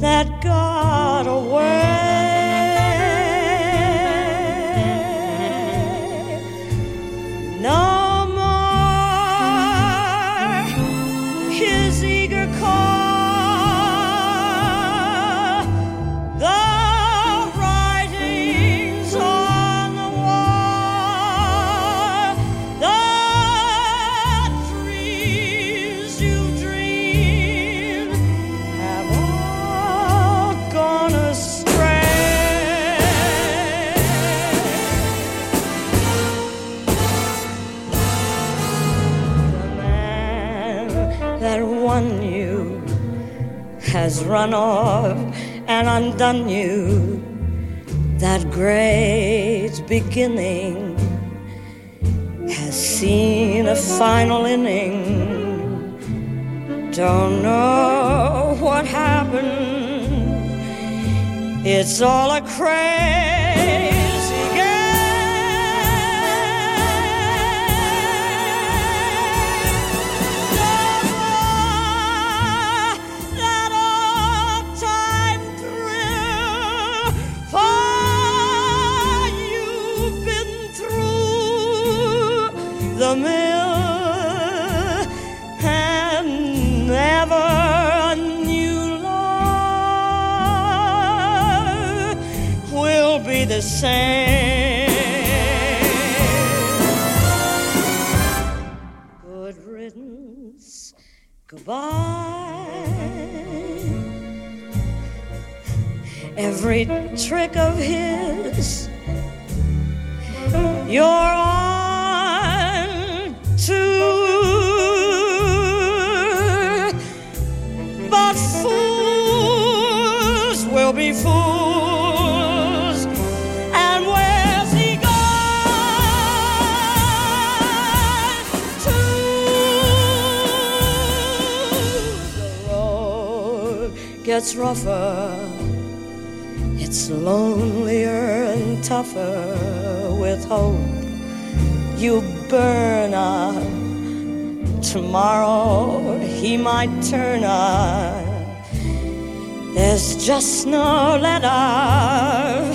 that got away. Run off and undone you. That great beginning has seen a final inning. Don't know what happened. It's all a crazy Good riddance, goodbye. Every trick of his, you're gets rougher. It's lonelier and tougher with hope. You burn up. Tomorrow he might turn up. There's just no let up.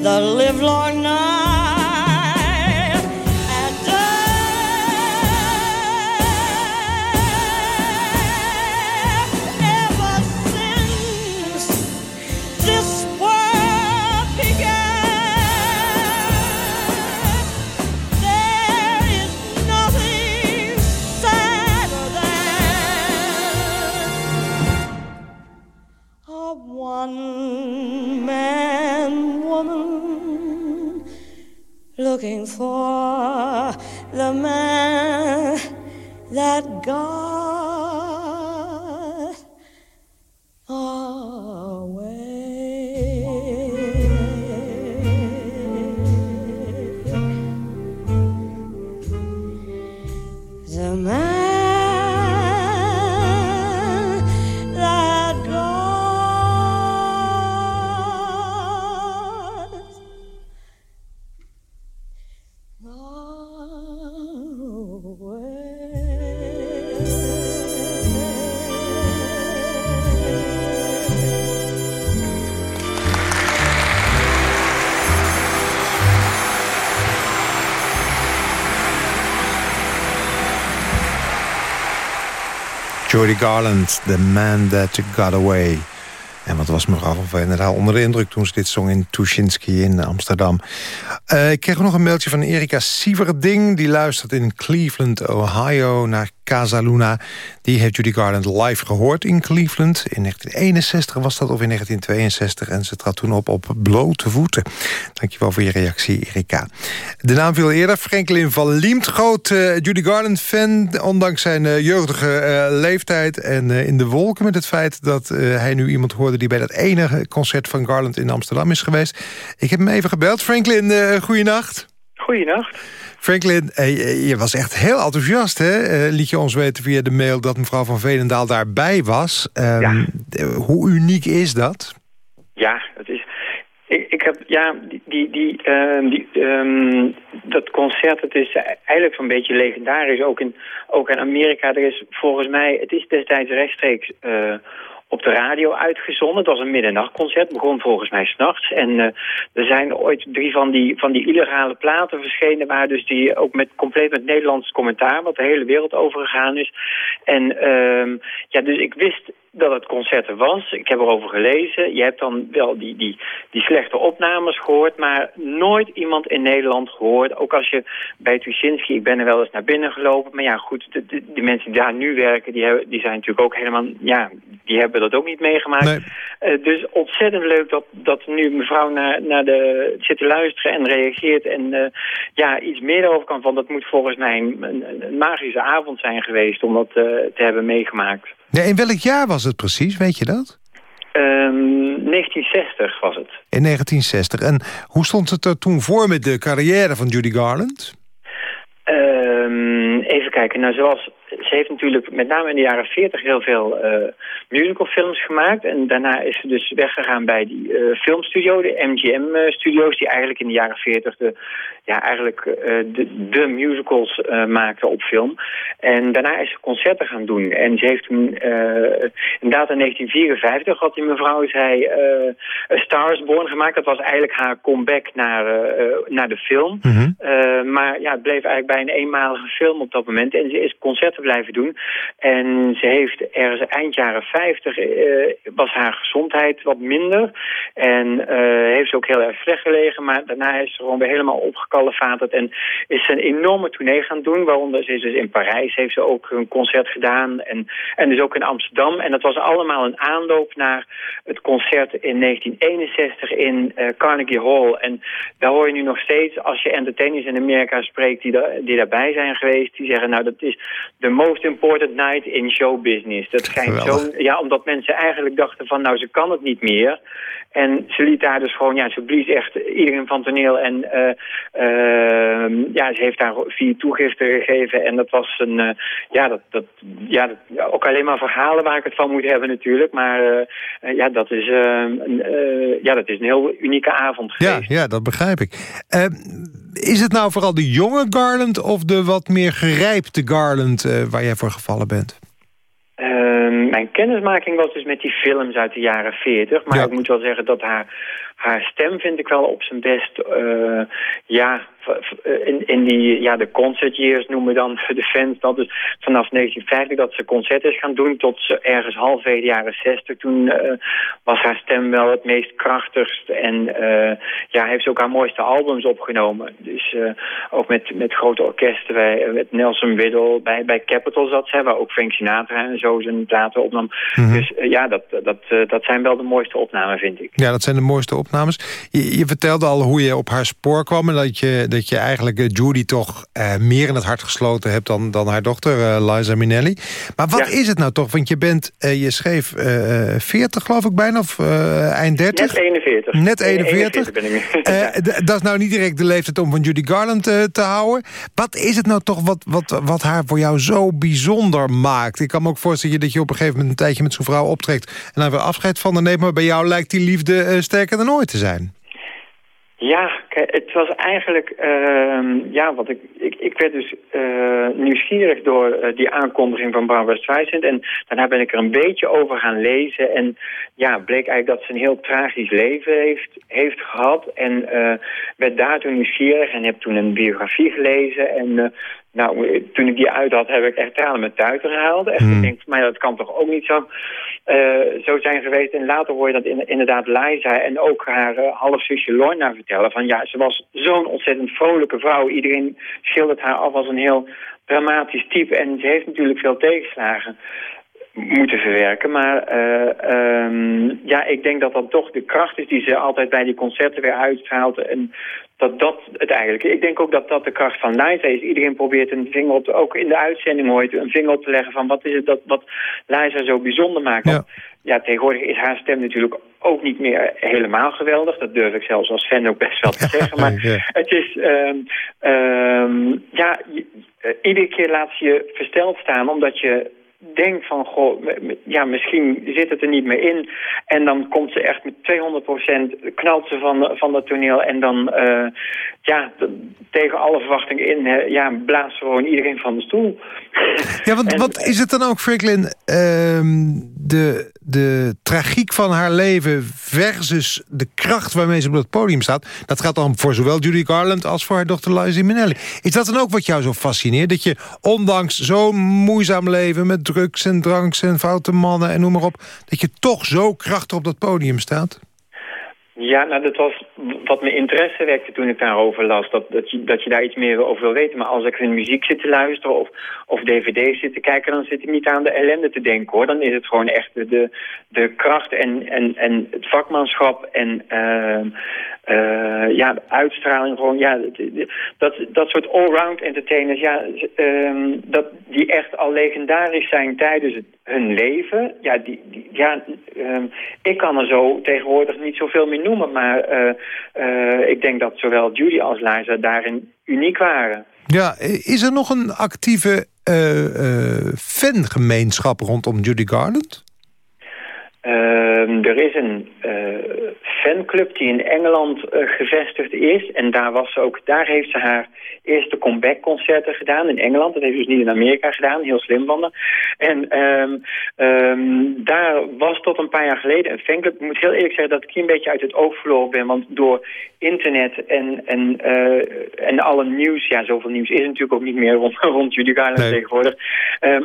The livelong night. For the man that got Judy Garland, The Man That Got Away. En wat was mevrouw Veenendaal onder de indruk toen ze dit zong in Tuschinski in Amsterdam. Uh, ik kreeg nog een mailtje van Erika Sieverding. Die luistert in Cleveland, Ohio naar Casa Luna. Die heeft Judy Garland live gehoord in Cleveland. In 1961 was dat of in 1962. En ze trad toen op op blote voeten. Dankjewel voor je reactie, Erika. De naam viel eerder. Franklin van Liemt, groot uh, Judy Garland-fan. Ondanks zijn uh, jeugdige uh, leeftijd. En in de wolken met het feit dat hij nu iemand hoorde... die bij dat enige concert van Garland in Amsterdam is geweest. Ik heb hem even gebeld. Franklin, uh, goeienacht. Goeienacht. Franklin, je was echt heel enthousiast, hè? liet je ons weten via de mail dat mevrouw van Velendaal daarbij was. Um, ja. Hoe uniek is dat? Ja, het is... Ik, ik heb, ja, die, die, die, uh, die um, dat concert, het is eigenlijk zo'n beetje legendarisch, ook in, ook in Amerika. Er is volgens mij, het is destijds rechtstreeks... Uh, op de radio uitgezonden. Het was een middernachtconcert, begon volgens mij s'nachts. En uh, er zijn ooit drie van die, van die illegale platen verschenen... waar dus die ook met, compleet met Nederlands commentaar... wat de hele wereld overgegaan is. En uh, ja, dus ik wist dat het concert er was. Ik heb erover gelezen. Je hebt dan wel die, die, die slechte opnames gehoord... maar nooit iemand in Nederland gehoord. Ook als je bij Tuschinski... ik ben er wel eens naar binnen gelopen... maar ja, goed, de, de, de mensen die daar nu werken... Die, hebben, die zijn natuurlijk ook helemaal... ja, die hebben dat ook niet meegemaakt. Nee. Uh, dus ontzettend leuk dat, dat nu mevrouw naar, naar de zit te luisteren en reageert... en uh, ja, iets meer over kan van... dat moet volgens mij een, een, magische avond zijn geweest... om dat uh, te hebben meegemaakt. Ja, in welk jaar was het precies, weet je dat? Um, 1960 was het. In 1960. En hoe stond het er toen voor met de carrière van Judy Garland? Um, even kijken. Nou, zoals ze heeft natuurlijk met name in de jaren 40 heel veel uh, musicalfilms gemaakt. En daarna is ze dus weggegaan bij die uh, filmstudio, de MGM-studio's... die eigenlijk in de jaren 40 de, ja, eigenlijk, uh, de, de, musicals maakten op film. En daarna is ze concerten gaan doen. En ze heeft toen, inderdaad in 1954 had die mevrouw, zei, Stars Born gemaakt. Dat was eigenlijk haar comeback naar, naar de film. Mm -hmm. maar ja, het bleef eigenlijk bij een eenmalige film op dat moment. En ze is concerten blijven doen. En ze heeft ergens eind jaren 50 uh, was haar gezondheid wat minder. En uh, heeft ze ook heel erg slecht gelegen. Maar daarna is ze gewoon weer helemaal opgekalefaterd. En is ze een enorme tournee gaan doen. Waaronder ze is dus in Parijs heeft ze ook een concert gedaan. En, en dus ook in Amsterdam. En dat was allemaal een aanloop naar het concert in 1961 in uh, Carnegie Hall. En daar hoor je nu nog steeds, als je entertainers in Amerika spreekt die, die daarbij zijn geweest, die zeggen, nou dat is de most important night in showbusiness. Dat schijnt zo, ja, omdat mensen eigenlijk dachten van, nou, ze kan het niet meer. En ze liet daar dus gewoon, ja, ze blies echt iedereen van toneel. En uh, uh, ja, ze heeft daar vier toegiften gegeven. En dat was een, uh, ja, dat, dat, ja, dat, ook alleen maar verhalen waar ik het van moet hebben natuurlijk. Maar ja, dat is, ja, dat is een heel unieke avond geweest. Ja, ja dat begrijp ik. Is het nou vooral de jonge Garland of de wat meer gerijpte Garland uh, waar jij voor gevallen bent? Uh, mijn kennismaking was dus met die films uit de jaren 40. Maar ja. ik moet wel zeggen dat haar, haar stem vind ik wel op zijn best... Uh, ja, in, in die, ja, de concert years noemen dan de fans dat. Dus vanaf 1950 dat ze concerten is gaan doen tot ze ergens halverwege jaren 60. Toen uh, was haar stem wel het meest krachtigst. En uh, ja, heeft ze ook haar mooiste albums opgenomen. Dus ook met, met grote orkesten, bij, met Nelson Riddle, bij, bij Capitol zat ze, waar ook Frank Sinatra en zo zijn platen opnam. Mm -hmm. Dus ja, dat, dat, dat zijn wel de mooiste opnamen, vind ik. Ja, dat zijn de mooiste opnames. Je, je vertelde al hoe je op haar spoor kwam en dat je dat je eigenlijk uh, Judy toch uh, meer in het hart gesloten hebt dan, dan haar dochter uh, Liza Minnelli. Maar wat ja. is het nou toch? Want je bent, je schreef 40 geloof ik bijna, of eind 30? Net 41. Net 41. 41 dat is nou niet direct de leeftijd om van Judy Garland te houden. Wat is het nou toch wat, wat, wat haar voor jou zo bijzonder maakt? Ik kan me ook voorstellen dat je op een gegeven moment een tijdje met zo'n vrouw optrekt... en dan weer afscheid van haar neemt. Maar bij jou lijkt die liefde sterker dan ooit te zijn. Ja, het was eigenlijk, ehm, ja, wat ik, ik, ik werd dus uh, nieuwsgierig door uh, die aankondiging van Barbara Streisand. En daarna ben ik er een beetje over gaan lezen. En ja, bleek eigenlijk dat ze een heel tragisch leven heeft, heeft gehad. En werd daar toen nieuwsgierig en heb toen een biografie gelezen. En nou, toen ik die uit had, heb ik echt tranen met tuiten gehaald. Echt, hmm. ik denk, maar dat kan toch ook niet zo, uh, zo zijn geweest. En later hoor je dat in, inderdaad Liza en ook haar uh, halfzusje Lorna vertellen. Van ja, ze was zo'n ontzettend vrolijke vrouw. Iedereen schildert haar af als een heel dramatisch type. En ze heeft natuurlijk veel tegenslagen moeten verwerken. Maar uh, um, ja, ik denk dat dat toch de kracht is die ze altijd bij die concerten weer uitstraalt. En dat dat het eigenlijk... Ik denk ook dat dat de kracht van Liza is. Iedereen probeert een vinger op te... Ook in de uitzending je een vinger op te leggen van wat is het dat wat Liza zo bijzonder maakt. Ja. ja, tegenwoordig is haar stem natuurlijk ook niet meer helemaal geweldig. Dat durf ik zelfs als fan ook best wel te zeggen. Maar het is... Um, um, ja, uh, iedere keer laat ze je versteld staan omdat je denk van, goh, ja, misschien zit het er niet meer in. En dan komt ze echt met 200% knalt ze van, van dat toneel. En dan, uh, ja, tegen alle verwachtingen in, uh, ja, blaast ze gewoon iedereen van de stoel. Ja, want wat is het dan ook, Franklin, uh, de, de tragiek van haar leven versus de kracht waarmee ze op het podium staat. Dat gaat dan voor zowel Judy Garland als voor haar dochter Liza Minnelli. Is dat dan ook wat jou zo fascineert? Dat je ondanks zo'n moeizaam leven met drugs en dranks en foute mannen en noem maar op... dat je toch zo krachtig op dat podium staat? Ja, nou dat was wat mijn interesse wekte toen ik daarover las. Dat, dat, je, dat je daar iets meer over wil weten. Maar als ik hun muziek zit te luisteren of, of dvd's zit te kijken... dan zit ik niet aan de ellende te denken hoor. Dan is het gewoon echt de, de kracht en, en, en het vakmanschap en uh, uh, ja, de uitstraling. Gewoon, ja, dat, dat soort allround entertainers, ja, um, dat, die echt al legendarisch zijn tijdens hun leven. Ja, die, die ja um, ik kan er zo tegenwoordig niet zoveel meer noemen. Maar uh, uh, ik denk dat zowel Judy als Liza daarin uniek waren. Ja, is er nog een actieve fangemeenschap rondom Judy Garland? Uh, er is een fanclub die in Engeland uh, gevestigd is. En daar, was ze ook, daar heeft ze haar eerste comeback-concerten gedaan in Engeland. Dat heeft ze dus niet in Amerika gedaan, heel slim van haar. En um, um, daar was tot een paar jaar geleden een fanclub. Ik moet heel eerlijk zeggen dat ik hier een beetje uit het oog verloren ben. Want door internet en, en, uh, en alle nieuws... Ja, zoveel nieuws is natuurlijk ook niet meer rond, rond Judy Garland nee. tegenwoordig.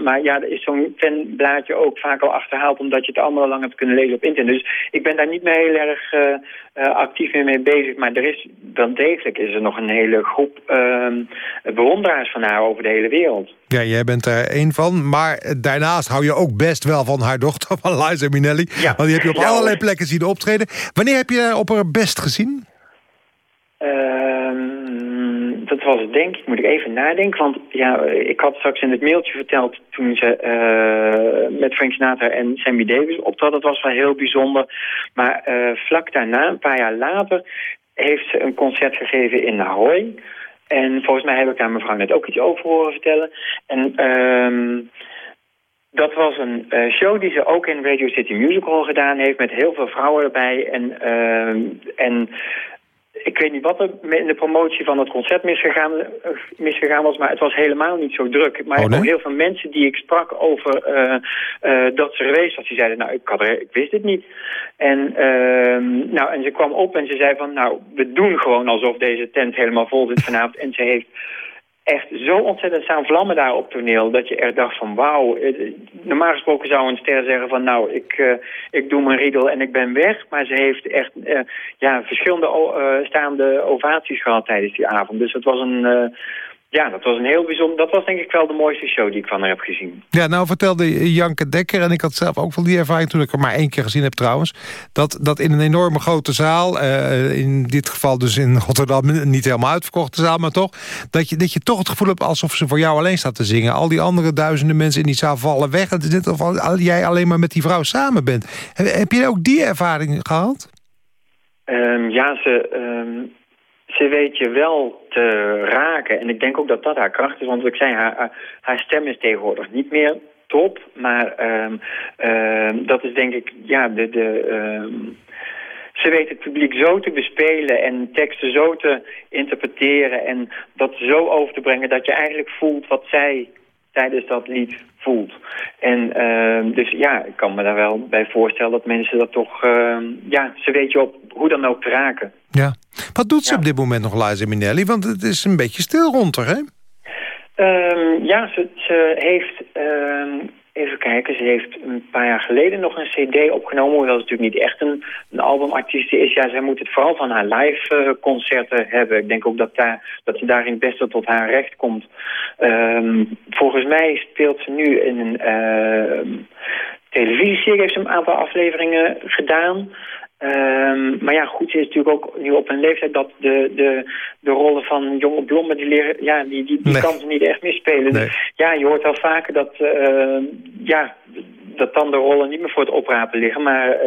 Maar ja, er is zo'n fanblaadje ook vaak al achterhaald... omdat je het allemaal lang kunnen lezen op internet. Dus ik ben daar niet meer heel erg uh, actief mee bezig. Maar er is wel degelijk is er nog een hele groep uh, bewonderaars van haar over de hele wereld. Ja, jij bent er één van. Maar daarnaast hou je ook best wel van haar dochter, van Liza Minnelli. Ja. Want die heb je op ja, allerlei plekken zien optreden. Wanneer heb je haar op haar best gezien? Ehm, dat was het denk ik, moet ik even nadenken. Want ja, ik had straks in het mailtje verteld toen ze uh, met Frank Sinatra en Sammy Davis optrad. Dat was wel heel bijzonder. Maar uh, vlak daarna, een paar jaar later, heeft ze een concert gegeven in Ahoy. En volgens mij heb ik daar mevrouw net ook iets over horen vertellen. En... Uh, dat was een show die ze ook in Radio City Musical gedaan heeft... met heel veel vrouwen erbij. En, uh, en ik weet niet wat er in de promotie van het concert misgegaan, misgegaan was, maar het was helemaal niet zo druk. Maar oh, nee? ook heel veel mensen die ik sprak over uh, uh, dat ze geweest was, die zeiden, nou, ik, had er, ik wist het niet. En, uh, nou, en ze kwam op en ze zei van, nou, we doen gewoon alsof deze tent helemaal vol zit vanavond. En ze heeft echt zo ontzettend staan vlammen daar op toneel... dat je echt dacht van wauw. Eh, normaal gesproken zou een ster zeggen van nou, ik, uh, ik doe mijn riedel en ik ben weg. Maar ze heeft echt uh, ja, verschillende staande ovaties gehad tijdens die avond. Dus het was een ja, dat was een heel bijzonder. Dat was denk ik wel de mooiste show die ik van haar heb gezien. Ja, nou vertelde Janke Dekker, en ik had zelf ook wel die ervaring toen ik er maar één keer gezien heb trouwens, dat, dat in een enorme grote zaal, uh, in dit geval dus in Rotterdam, niet helemaal uitverkochte zaal, maar toch, dat je, dat je toch het gevoel hebt alsof ze voor jou alleen staat te zingen. Al die andere duizenden mensen in die zaal vallen weg. Het is net alsof jij alleen maar met die vrouw samen bent. Heb, heb je ook die ervaring gehad? Um, ja, ze... Um ze weet je wel te raken. En ik denk ook dat dat haar kracht is. Want ik zei, haar, haar stem is tegenwoordig niet meer top. Maar um, um, dat is denk ik, ja, de... de um, ze weet het publiek zo te bespelen en teksten zo te interpreteren en dat zo over te brengen dat je eigenlijk voelt wat zij tijdens dat lied voelt. En uh, dus ja, ik kan me daar wel bij voorstellen dat mensen dat toch, uh, ja, ze weet je op hoe dan ook te raken. Ja. Wat doet ze op dit moment nog, Liza Minnelli? Want het is een beetje stil rond haar, hè? Um, ja, ze, ze heeft um, Even kijken, ze heeft een paar jaar geleden nog een cd opgenomen... hoewel ze natuurlijk niet echt een, een albumartiest is. Ja, zij moet het vooral van haar live uh, concerten hebben. Ik denk ook dat, daar, dat ze daarin het beste tot haar recht komt. Um, volgens mij speelt ze nu in een uh, televisieserie... heeft ze een aantal afleveringen gedaan... Um, maar ja, goed, ze is natuurlijk ook nu op een leeftijd dat de, de, de rollen van jonge blommen, die leren, ja, die, die, die kan ze niet echt meer spelen. Nee. Dus ja, je hoort wel vaker dat, uh, ja, dat dan de rollen niet meer voor het oprapen liggen. Maar,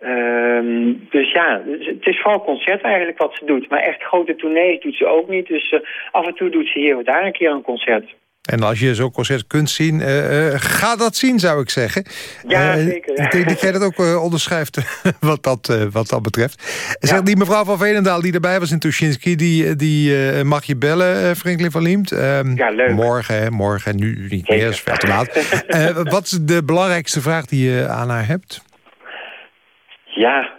uh, dus ja, het is vooral concert eigenlijk wat ze doet. Maar echt grote tournees doet ze ook niet. Dus uh, af en toe doet ze hier of daar een keer een concert. En als je zo'n concert kunt zien, uh, uh, ga dat zien, zou ik zeggen. Ja, uh, zeker. Ik denk dat jij dat ook onderschrijft, wat, dat, wat dat betreft. Ja. Zeg, die mevrouw van Veenendaal die erbij was in Tuschinski... die, die mag je bellen, Franklin van Liemt. ja, leuk. Morgen, morgen, nu niet meer, is veel te laat. wat is de belangrijkste vraag die je aan haar hebt? Ja,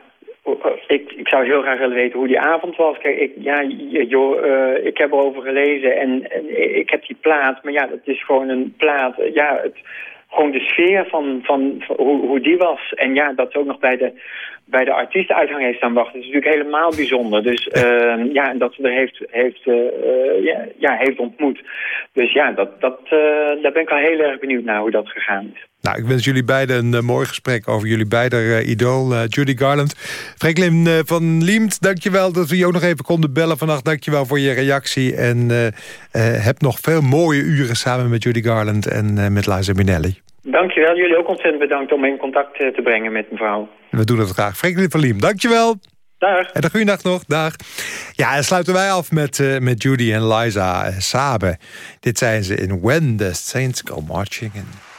ik, ik zou heel graag willen weten hoe die avond was. Kijk, ik, ja, joh, uh, ik heb erover gelezen en, en, ik heb die plaat. Maar ja, het is gewoon een plaat. Ja, het, gewoon de sfeer van, van, van hoe, hoe, die was. En ja, dat ze ook nog bij de, bij de artiestenuithang heeft staan wachten. Dat is natuurlijk helemaal bijzonder. Dus uh, ja, en dat ze er heeft, heeft, uh, ja, ja, heeft ontmoet. Dus ja, dat, dat, daar ben ik al heel erg benieuwd naar hoe dat gegaan is. Nou, ik wens jullie beiden een uh, mooi gesprek over jullie beide uh, idool, uh, Judy Garland. Franklin van Liemt, dankjewel dat we je ook nog even konden bellen vannacht. Dankjewel voor je reactie en heb nog veel mooie uren samen met Judy Garland en met Liza Minnelli. Dankjewel, jullie ook ontzettend bedankt om in contact te brengen met mevrouw. We doen het graag. Franklin van Liemt, dankjewel. Dag. En een goede nacht nog. Dag. Ja, en sluiten wij af met, uh, met Judy en Liza Sabe. Dit zijn ze in When the Saints Go Marching In.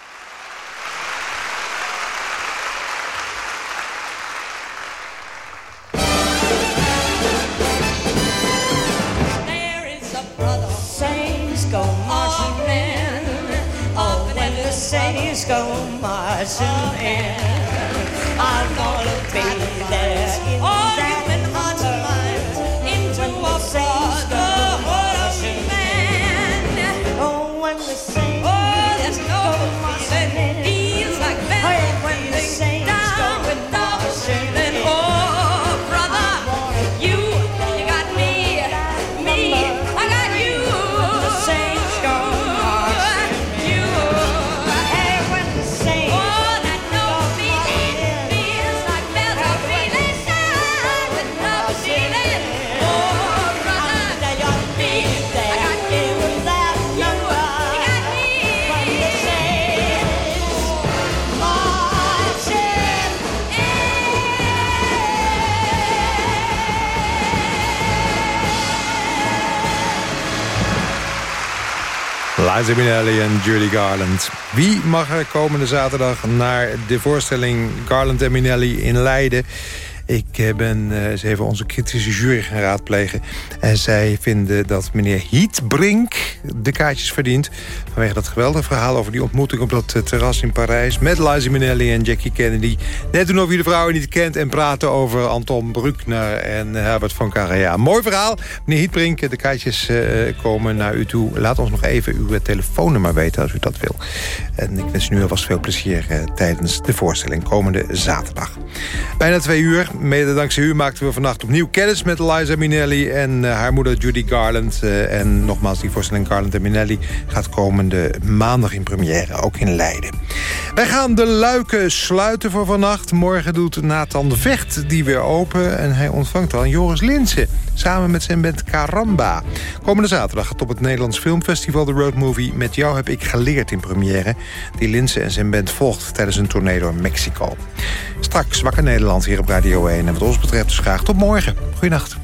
Marching Liza Minnelli en Judy Garland. Wie mag er komende zaterdag naar de voorstelling Garland en Minnelli in Leiden? Ik eh, ben eh, eens even onze kritische jury gaan raadplegen. En zij vinden dat meneer Hietbrink de kaartjes verdient. Vanwege dat geweldige verhaal over die ontmoeting op dat eh, terras in Parijs... met Liza Minnelli en Jackie Kennedy. Net toen of je de vrouwen niet kent en praten over Anton Bruckner en Herbert van Karaja. Mooi verhaal. Meneer Hietbrink, de kaartjes komen naar u toe. Laat ons nog even uw telefoonnummer weten als u dat wil. En ik wens u nu alvast veel plezier tijdens de voorstelling komende zaterdag. Bijna twee uur. Mede dankzij u maakten we vannacht opnieuw kennis met Liza Minnelli... en uh, haar moeder Judy Garland. Uh, en nogmaals, die voorstelling Garland en Minnelli... gaat komende maandag in première, ook in Leiden. Wij gaan de luiken sluiten voor vannacht. Morgen doet Nathan de Vecht die weer open... en hij ontvangt dan Joris Linsen... samen met zijn band Caramba. Komende zaterdag gaat op het Nederlands Filmfestival... de Road Movie Met jou heb ik geleerd in première... die Linsen en zijn band volgt tijdens een tournee door Mexico. Straks Wakker Nederland hier op Radio 1. En wat ons betreft dus graag tot morgen. Goeienacht.